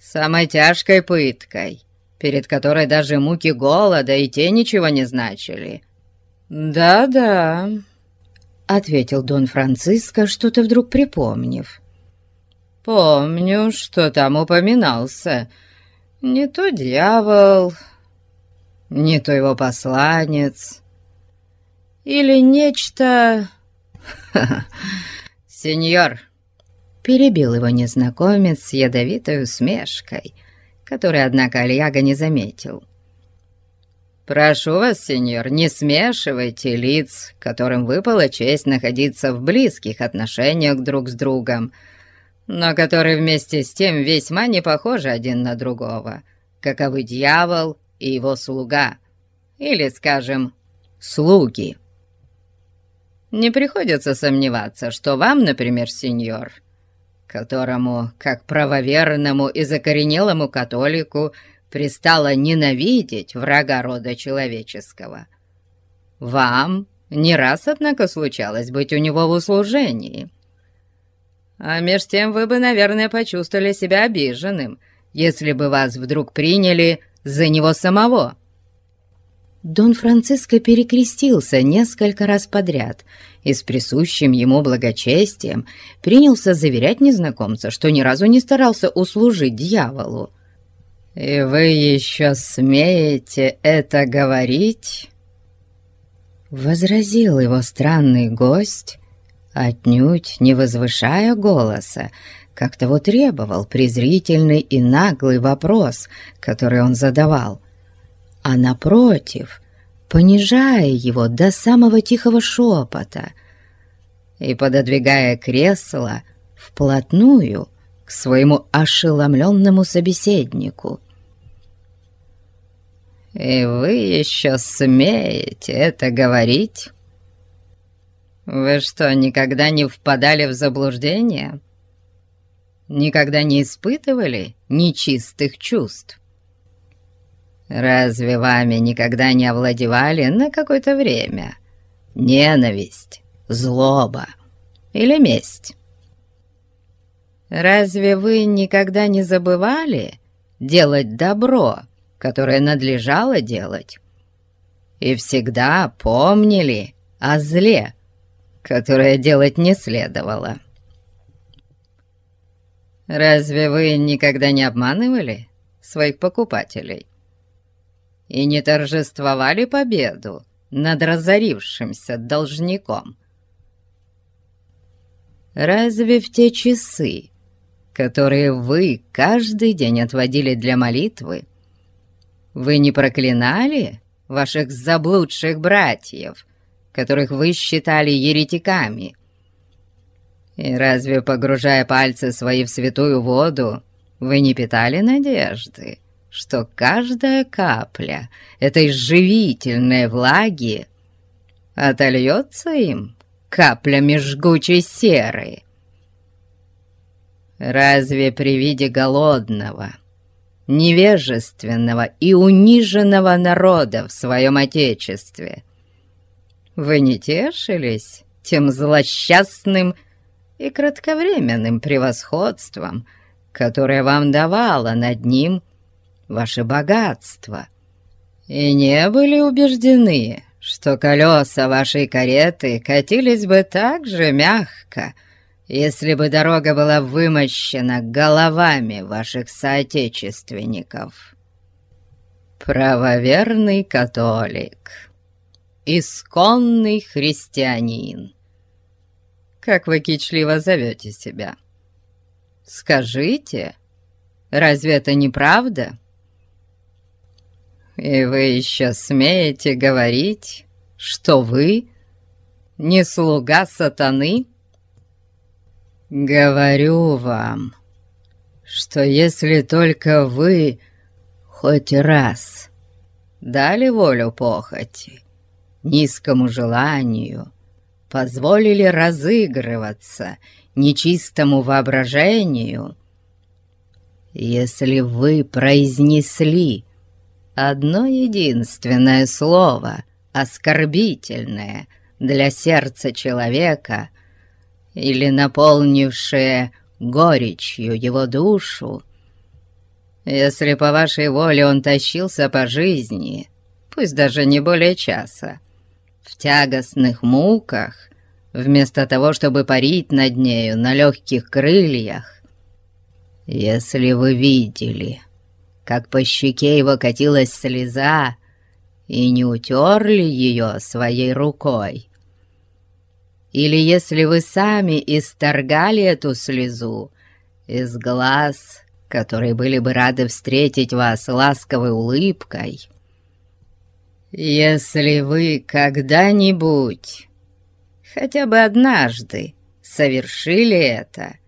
Speaker 1: самой тяжкой пыткой, перед которой даже муки голода и те ничего не значили?» «Да-да», — ответил Дон Франциско, что-то вдруг припомнив. «Помню, что там упоминался» Не то дьявол, не то его посланец, или нечто... [laughs] Сеньор, перебил его незнакомец с ядовитой усмешкой, которой, однако, Альяга не заметил. «Прошу вас, сеньор, не смешивайте лиц, которым выпала честь находиться в близких отношениях друг с другом, — но которые вместе с тем весьма не похожи один на другого, каковы дьявол и его слуга, или, скажем, слуги. Не приходится сомневаться, что вам, например, сеньор, которому, как правоверному и закоренелому католику, пристало ненавидеть врага рода человеческого, вам не раз, однако, случалось быть у него в услужении» А меж тем вы бы, наверное, почувствовали себя обиженным, если бы вас вдруг приняли за него самого». Дон Франциско перекрестился несколько раз подряд и с присущим ему благочестием принялся заверять незнакомца, что ни разу не старался услужить дьяволу. «И вы еще смеете это говорить?» Возразил его странный гость, отнюдь не возвышая голоса, как того требовал презрительный и наглый вопрос, который он задавал, а напротив, понижая его до самого тихого шепота и пододвигая кресло вплотную к своему ошеломленному собеседнику. «И вы еще смеете это говорить?» «Вы что, никогда не впадали в заблуждение? Никогда не испытывали нечистых чувств? Разве вами никогда не овладевали на какое-то время ненависть, злоба или месть? Разве вы никогда не забывали делать добро, которое надлежало делать, и всегда помнили о зле, которое делать не следовало. Разве вы никогда не обманывали своих покупателей и не торжествовали победу над разорившимся должником? Разве в те часы, которые вы каждый день отводили для молитвы, вы не проклинали ваших заблудших братьев, которых вы считали еретиками. И разве, погружая пальцы свои в святую воду, вы не питали надежды, что каждая капля этой живительной влаги отольется им каплями жгучей серы? Разве при виде голодного, невежественного и униженного народа в своем Отечестве вы не тешились тем злосчастным и кратковременным превосходством, которое вам давало над ним ваше богатство и не были убеждены, что колеса вашей кареты катились бы так же мягко, если бы дорога была вымощена головами ваших соотечественников. Правоверный католик, исконный христианин. Как вы кичливо зовете себя? Скажите, разве это не правда?» И вы еще смеете говорить, что вы не слуга сатаны? Говорю вам, что если только вы хоть раз дали волю похоти, низкому желанию, позволили разыгрываться нечистому воображению, если вы произнесли Одно единственное слово, оскорбительное для сердца человека или наполнившее горечью его душу, если по вашей воле он тащился по жизни, пусть даже не более часа, в тягостных муках, вместо того, чтобы парить над нею на легких крыльях, если вы видели, как по щеке его катилась слеза, и не утерли ее своей рукой. Или если вы сами исторгали эту слезу из глаз, которые были бы рады встретить вас ласковой улыбкой, если вы когда-нибудь, хотя бы однажды, совершили это —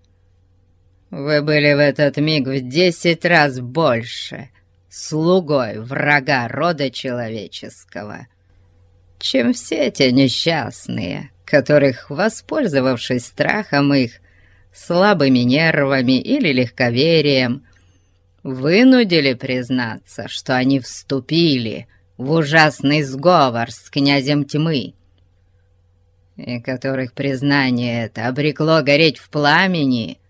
Speaker 1: вы были в этот миг в десять раз больше слугой врага рода человеческого, чем все те несчастные, которых, воспользовавшись страхом их, слабыми нервами или легковерием, вынудили признаться, что они вступили в ужасный сговор с князем тьмы, и которых признание это обрекло гореть в пламени —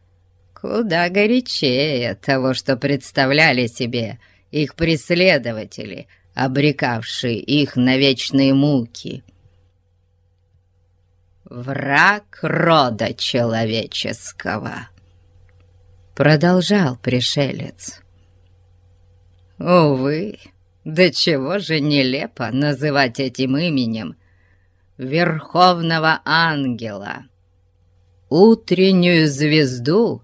Speaker 1: куда горячее того, что представляли себе их преследователи, обрекавшие их на вечные муки. «Враг рода человеческого», — продолжал пришелец. «Увы, до чего же нелепо называть этим именем Верховного Ангела, утреннюю звезду,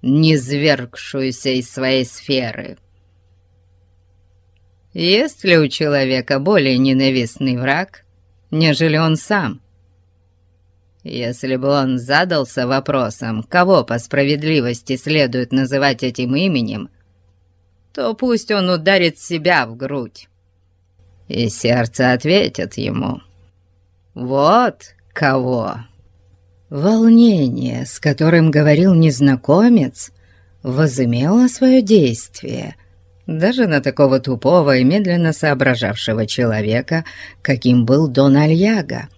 Speaker 1: низвергшуюся из своей сферы. Есть ли у человека более ненавистный враг, нежели он сам? Если бы он задался вопросом, кого по справедливости следует называть этим именем, то пусть он ударит себя в грудь. И сердце ответит ему «Вот кого!» Волнение, с которым говорил незнакомец, возымело свое действие даже на такого тупого и медленно соображавшего человека, каким был Дон Альяго.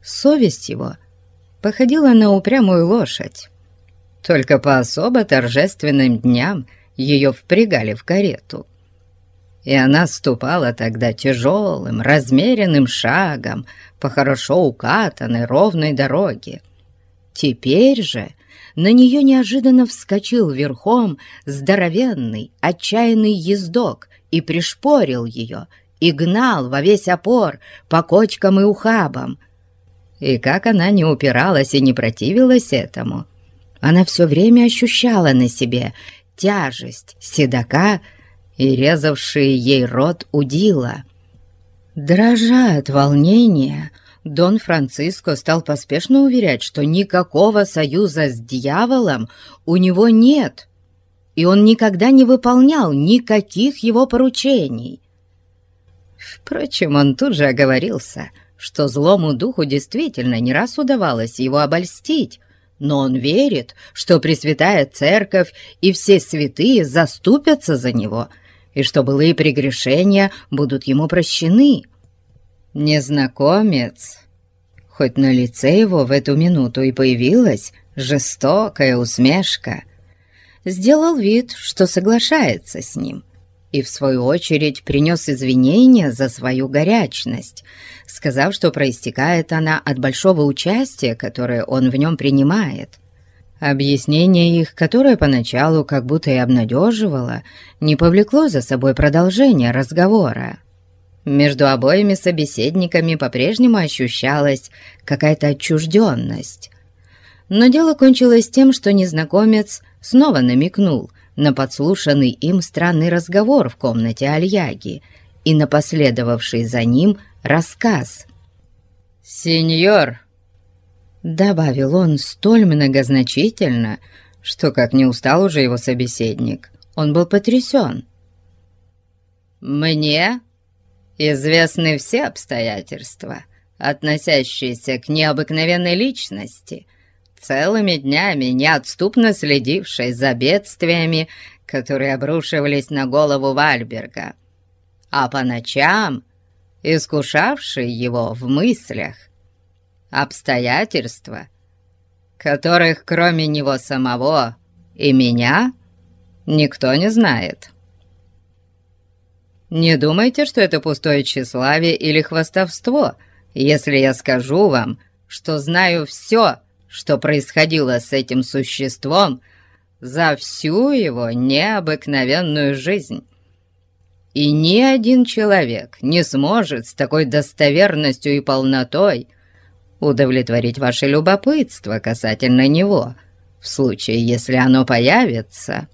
Speaker 1: Совесть его походила на упрямую лошадь. Только по особо торжественным дням ее впрягали в карету. И она ступала тогда тяжелым, размеренным шагом по хорошо укатанной ровной дороге, Теперь же на нее неожиданно вскочил верхом здоровенный, отчаянный ездок и пришпорил ее, и гнал во весь опор по кочкам и ухабам. И как она не упиралась и не противилась этому, она все время ощущала на себе тяжесть седока и резавшие ей рот удила. Дрожа от волнения, Дон Франциско стал поспешно уверять, что никакого союза с дьяволом у него нет, и он никогда не выполнял никаких его поручений. Впрочем, он тут же оговорился, что злому духу действительно не раз удавалось его обольстить, но он верит, что Пресвятая Церковь и все святые заступятся за него, и что былые прегрешения будут ему прощены. Незнакомец, хоть на лице его в эту минуту и появилась жестокая усмешка, сделал вид, что соглашается с ним, и, в свою очередь, принес извинения за свою горячность, сказав, что проистекает она от большого участия, которое он в нем принимает. Объяснение их, которое поначалу как будто и обнадеживало, не повлекло за собой продолжение разговора. Между обоими собеседниками по-прежнему ощущалась какая-то отчужденность. Но дело кончилось тем, что незнакомец снова намекнул на подслушанный им странный разговор в комнате Альяги и на последовавший за ним рассказ. «Сеньор!» — добавил он столь многозначительно, что, как не устал уже его собеседник, он был потрясен. «Мне известны все обстоятельства, относящиеся к необыкновенной личности, целыми днями неотступно следившей за бедствиями, которые обрушивались на голову Вальберга, а по ночам искушавшей его в мыслях. Обстоятельства, которых кроме него самого и меня никто не знает. Не думайте, что это пустое тщеславие или хвастовство, если я скажу вам, что знаю все, что происходило с этим существом за всю его необыкновенную жизнь. И ни один человек не сможет с такой достоверностью и полнотой удовлетворить ваше любопытство касательно него, в случае, если оно появится.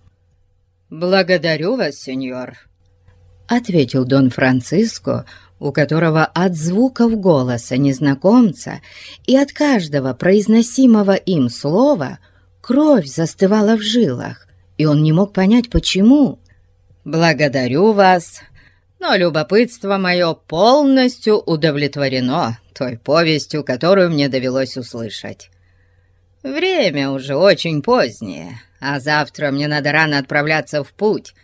Speaker 1: «Благодарю вас, сеньор», — ответил Дон Франциско, у которого от звуков голоса незнакомца и от каждого произносимого им слова кровь застывала в жилах, и он не мог понять, почему. «Благодарю вас, но любопытство мое полностью удовлетворено той повестью, которую мне довелось услышать. Время уже очень позднее, а завтра мне надо рано отправляться в путь,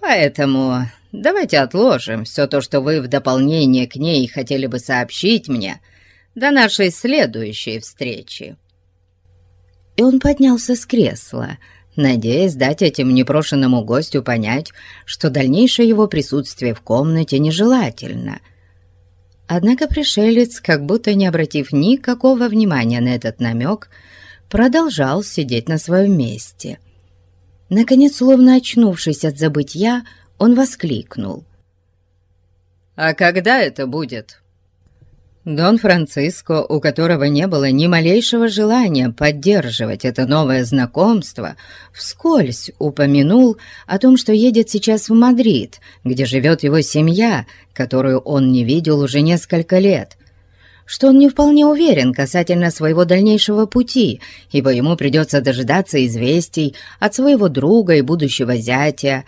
Speaker 1: поэтому давайте отложим все то, что вы в дополнение к ней хотели бы сообщить мне, до нашей следующей встречи». И он поднялся с кресла, надеясь дать этим непрошенному гостю понять, что дальнейшее его присутствие в комнате нежелательно. Однако пришелец, как будто не обратив никакого внимания на этот намек, продолжал сидеть на своем месте. Наконец, словно очнувшись от забытья, он воскликнул. «А когда это будет?» Дон Франциско, у которого не было ни малейшего желания поддерживать это новое знакомство, вскользь упомянул о том, что едет сейчас в Мадрид, где живет его семья, которую он не видел уже несколько лет, что он не вполне уверен касательно своего дальнейшего пути, ибо ему придется дожидаться известий от своего друга и будущего зятя.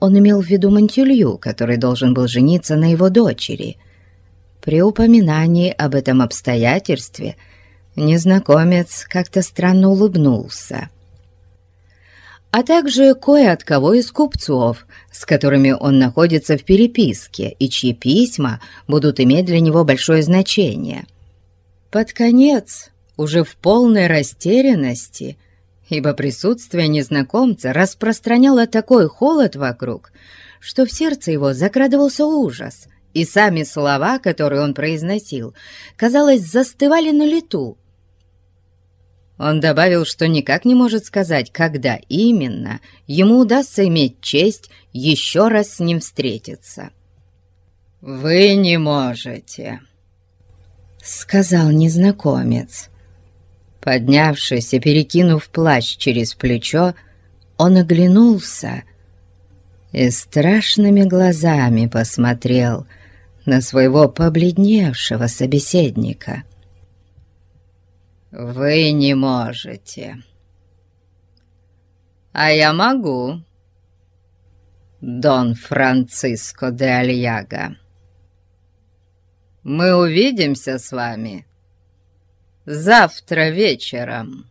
Speaker 1: Он имел в виду Монтюлью, который должен был жениться на его дочери — при упоминании об этом обстоятельстве незнакомец как-то странно улыбнулся. А также кое от кого из купцов, с которыми он находится в переписке и чьи письма будут иметь для него большое значение. Под конец, уже в полной растерянности, ибо присутствие незнакомца распространяло такой холод вокруг, что в сердце его закрадывался ужас — и сами слова, которые он произносил, казалось, застывали на лету. Он добавил, что никак не может сказать, когда именно ему удастся иметь честь еще раз с ним встретиться. «Вы не можете», — сказал незнакомец. Поднявшись и перекинув плащ через плечо, он оглянулся и страшными глазами посмотрел на своего побледневшего собеседника. «Вы не можете. А я могу, Дон Франциско де Альяга. Мы увидимся с вами завтра вечером».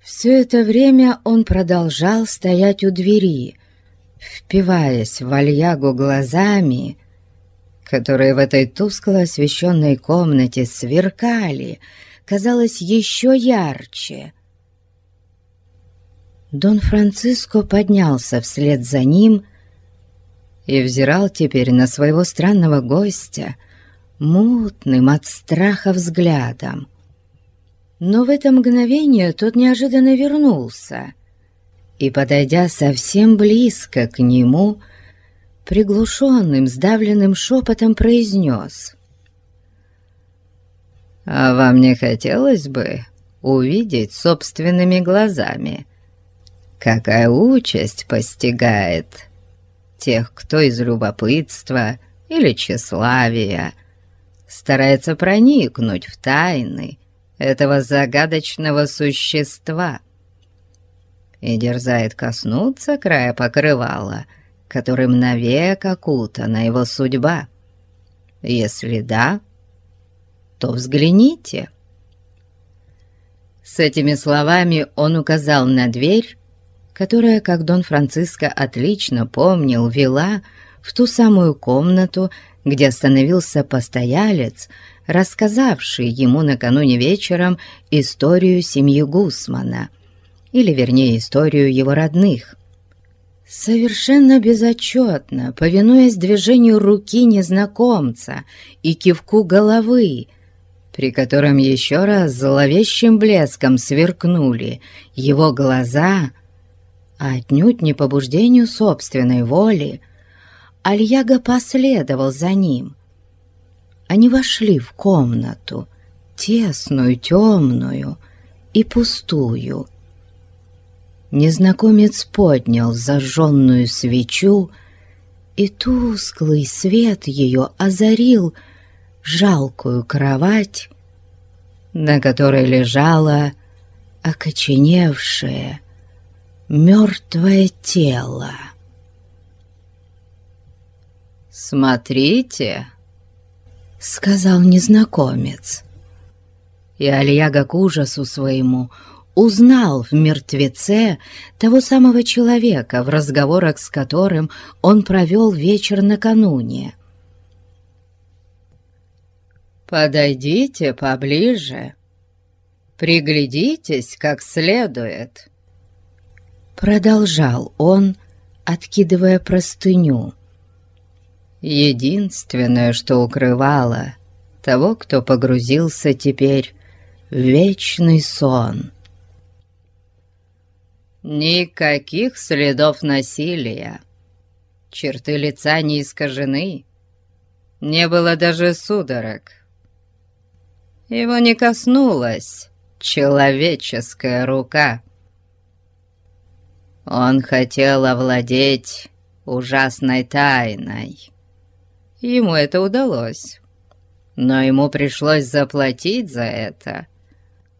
Speaker 1: Все это время он продолжал стоять у двери, впиваясь в Альягу глазами которые в этой тускло освещенной комнате сверкали, казалось еще ярче. Дон Франциско поднялся вслед за ним и взирал теперь на своего странного гостя мутным от страха взглядом. Но в это мгновение тот неожиданно вернулся и, подойдя совсем близко к нему, приглушенным, сдавленным шепотом произнес. «А вам не хотелось бы увидеть собственными глазами, какая участь постигает тех, кто из любопытства или тщеславия старается проникнуть в тайны этого загадочного существа и дерзает коснуться края покрывала, которым навек окутана его судьба. Если да, то взгляните». С этими словами он указал на дверь, которая, как Дон Франциско отлично помнил, вела в ту самую комнату, где остановился постоялец, рассказавший ему накануне вечером историю семьи Гусмана, или, вернее, историю его родных. Совершенно безотчетно, повинуясь движению руки незнакомца и кивку головы, при котором еще раз зловещим блеском сверкнули его глаза, а отнюдь не побуждению собственной воли, Альяга последовал за ним. Они вошли в комнату, тесную, темную и пустую. Незнакомец поднял зажженную свечу, и тусклый свет ее озарил жалкую кровать, на которой лежало окоченевшее, мертвое тело. «Смотрите!» — сказал незнакомец. И Альяга к ужасу своему узнал в мертвеце того самого человека, в разговорах с которым он провел вечер накануне. «Подойдите поближе, приглядитесь как следует», — продолжал он, откидывая простыню. «Единственное, что укрывало того, кто погрузился теперь в вечный сон». Никаких следов насилия. Черты лица не искажены. Не было даже судорог. Его не коснулась человеческая рука. Он хотел овладеть ужасной тайной. Ему это удалось, но ему пришлось заплатить за это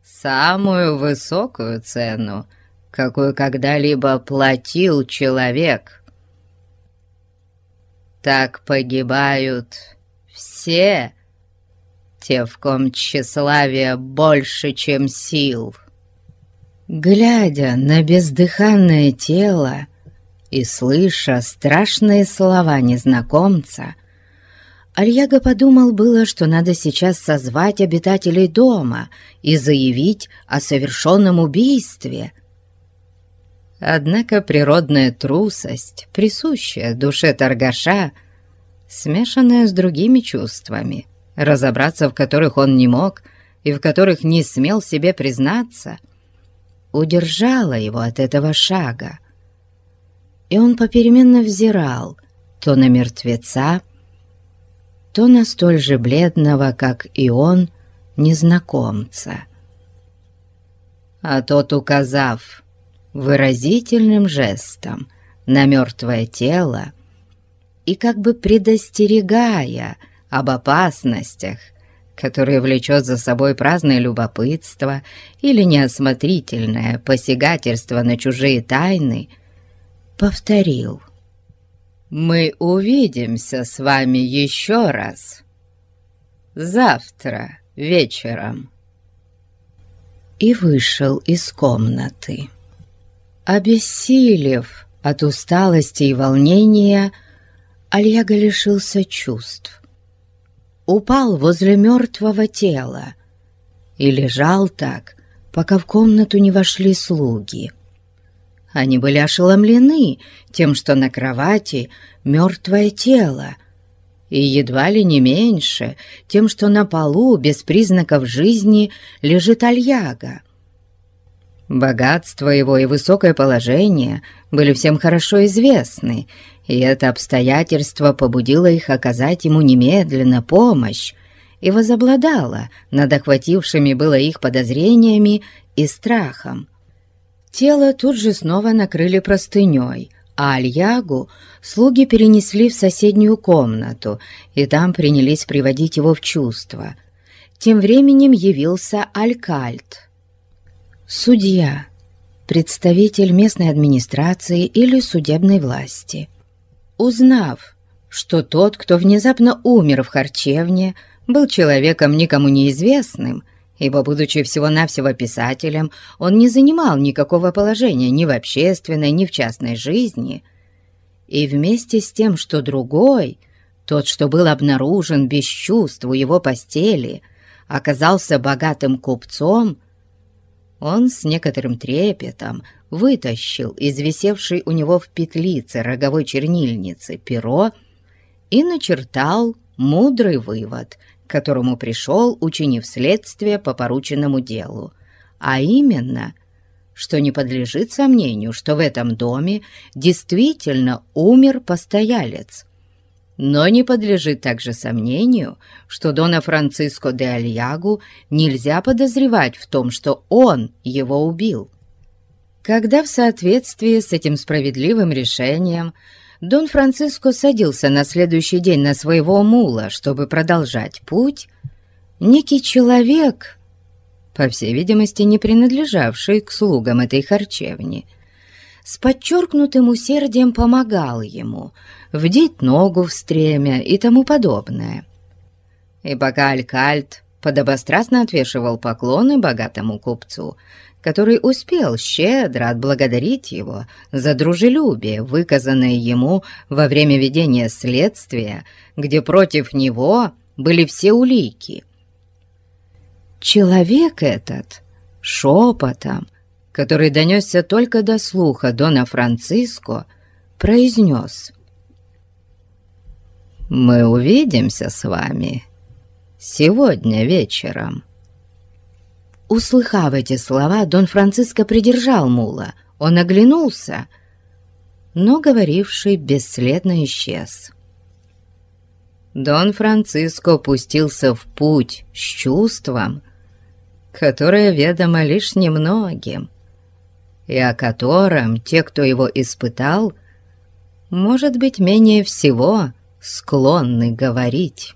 Speaker 1: самую высокую цену, какую когда-либо платил человек. Так погибают все те, в ком тщеславие больше, чем сил. Глядя на бездыханное тело и слыша страшные слова незнакомца, Альяга подумал было, что надо сейчас созвать обитателей дома и заявить о совершенном убийстве. Однако природная трусость, присущая душе торгаша, смешанная с другими чувствами, разобраться в которых он не мог и в которых не смел себе признаться, удержала его от этого шага. И он попеременно взирал то на мертвеца, то на столь же бледного, как и он, незнакомца. А тот, указав выразительным жестом на мертвое тело и как бы предостерегая об опасностях, которые влечет за собой праздное любопытство или неосмотрительное посягательство на чужие тайны, повторил. «Мы увидимся с вами еще раз. Завтра вечером». И вышел из комнаты. Обессилев от усталости и волнения, Альяга лишился чувств упал возле мертвого тела и лежал так, пока в комнату не вошли слуги. Они были ошеломлены тем, что на кровати мертвое тело, и едва ли не меньше тем, что на полу без признаков жизни лежит Альяга. Богатство его и высокое положение были всем хорошо известны, и это обстоятельство побудило их оказать ему немедленно помощь и возобладало над охватившими было их подозрениями и страхом. Тело тут же снова накрыли простыней, а Альягу слуги перенесли в соседнюю комнату, и там принялись приводить его в чувство. Тем временем явился Алькальт. Судья, представитель местной администрации или судебной власти. Узнав, что тот, кто внезапно умер в харчевне, был человеком никому неизвестным, ибо, будучи всего-навсего писателем, он не занимал никакого положения ни в общественной, ни в частной жизни. И вместе с тем, что другой, тот, что был обнаружен без чувств у его постели, оказался богатым купцом, он с некоторым трепетом вытащил из висевшей у него в петлице роговой чернильницы перо и начертал мудрый вывод — которому пришел, учинив следствие по порученному делу, а именно, что не подлежит сомнению, что в этом доме действительно умер постоялец. Но не подлежит также сомнению, что Дона Франциско де Альягу нельзя подозревать в том, что он его убил. Когда в соответствии с этим справедливым решением Дон Франциско садился на следующий день на своего мула, чтобы продолжать путь. Некий человек, по всей видимости, не принадлежавший к слугам этой харчевни, с подчеркнутым усердием помогал ему, вдеть ногу в стремя и тому подобное. И пока Алькальт подобострастно отвешивал поклоны богатому купцу, который успел щедро отблагодарить его за дружелюбие, выказанное ему во время ведения следствия, где против него были все улики. Человек этот шепотом, который донесся только до слуха Дона Франциско, произнес «Мы увидимся с вами сегодня вечером». Услыхав эти слова, Дон Франциско придержал мула. Он оглянулся, но говоривший бесследно исчез. Дон Франциско пустился в путь с чувством, которое ведомо лишь немногим, и о котором те, кто его испытал, может быть, менее всего склонны говорить.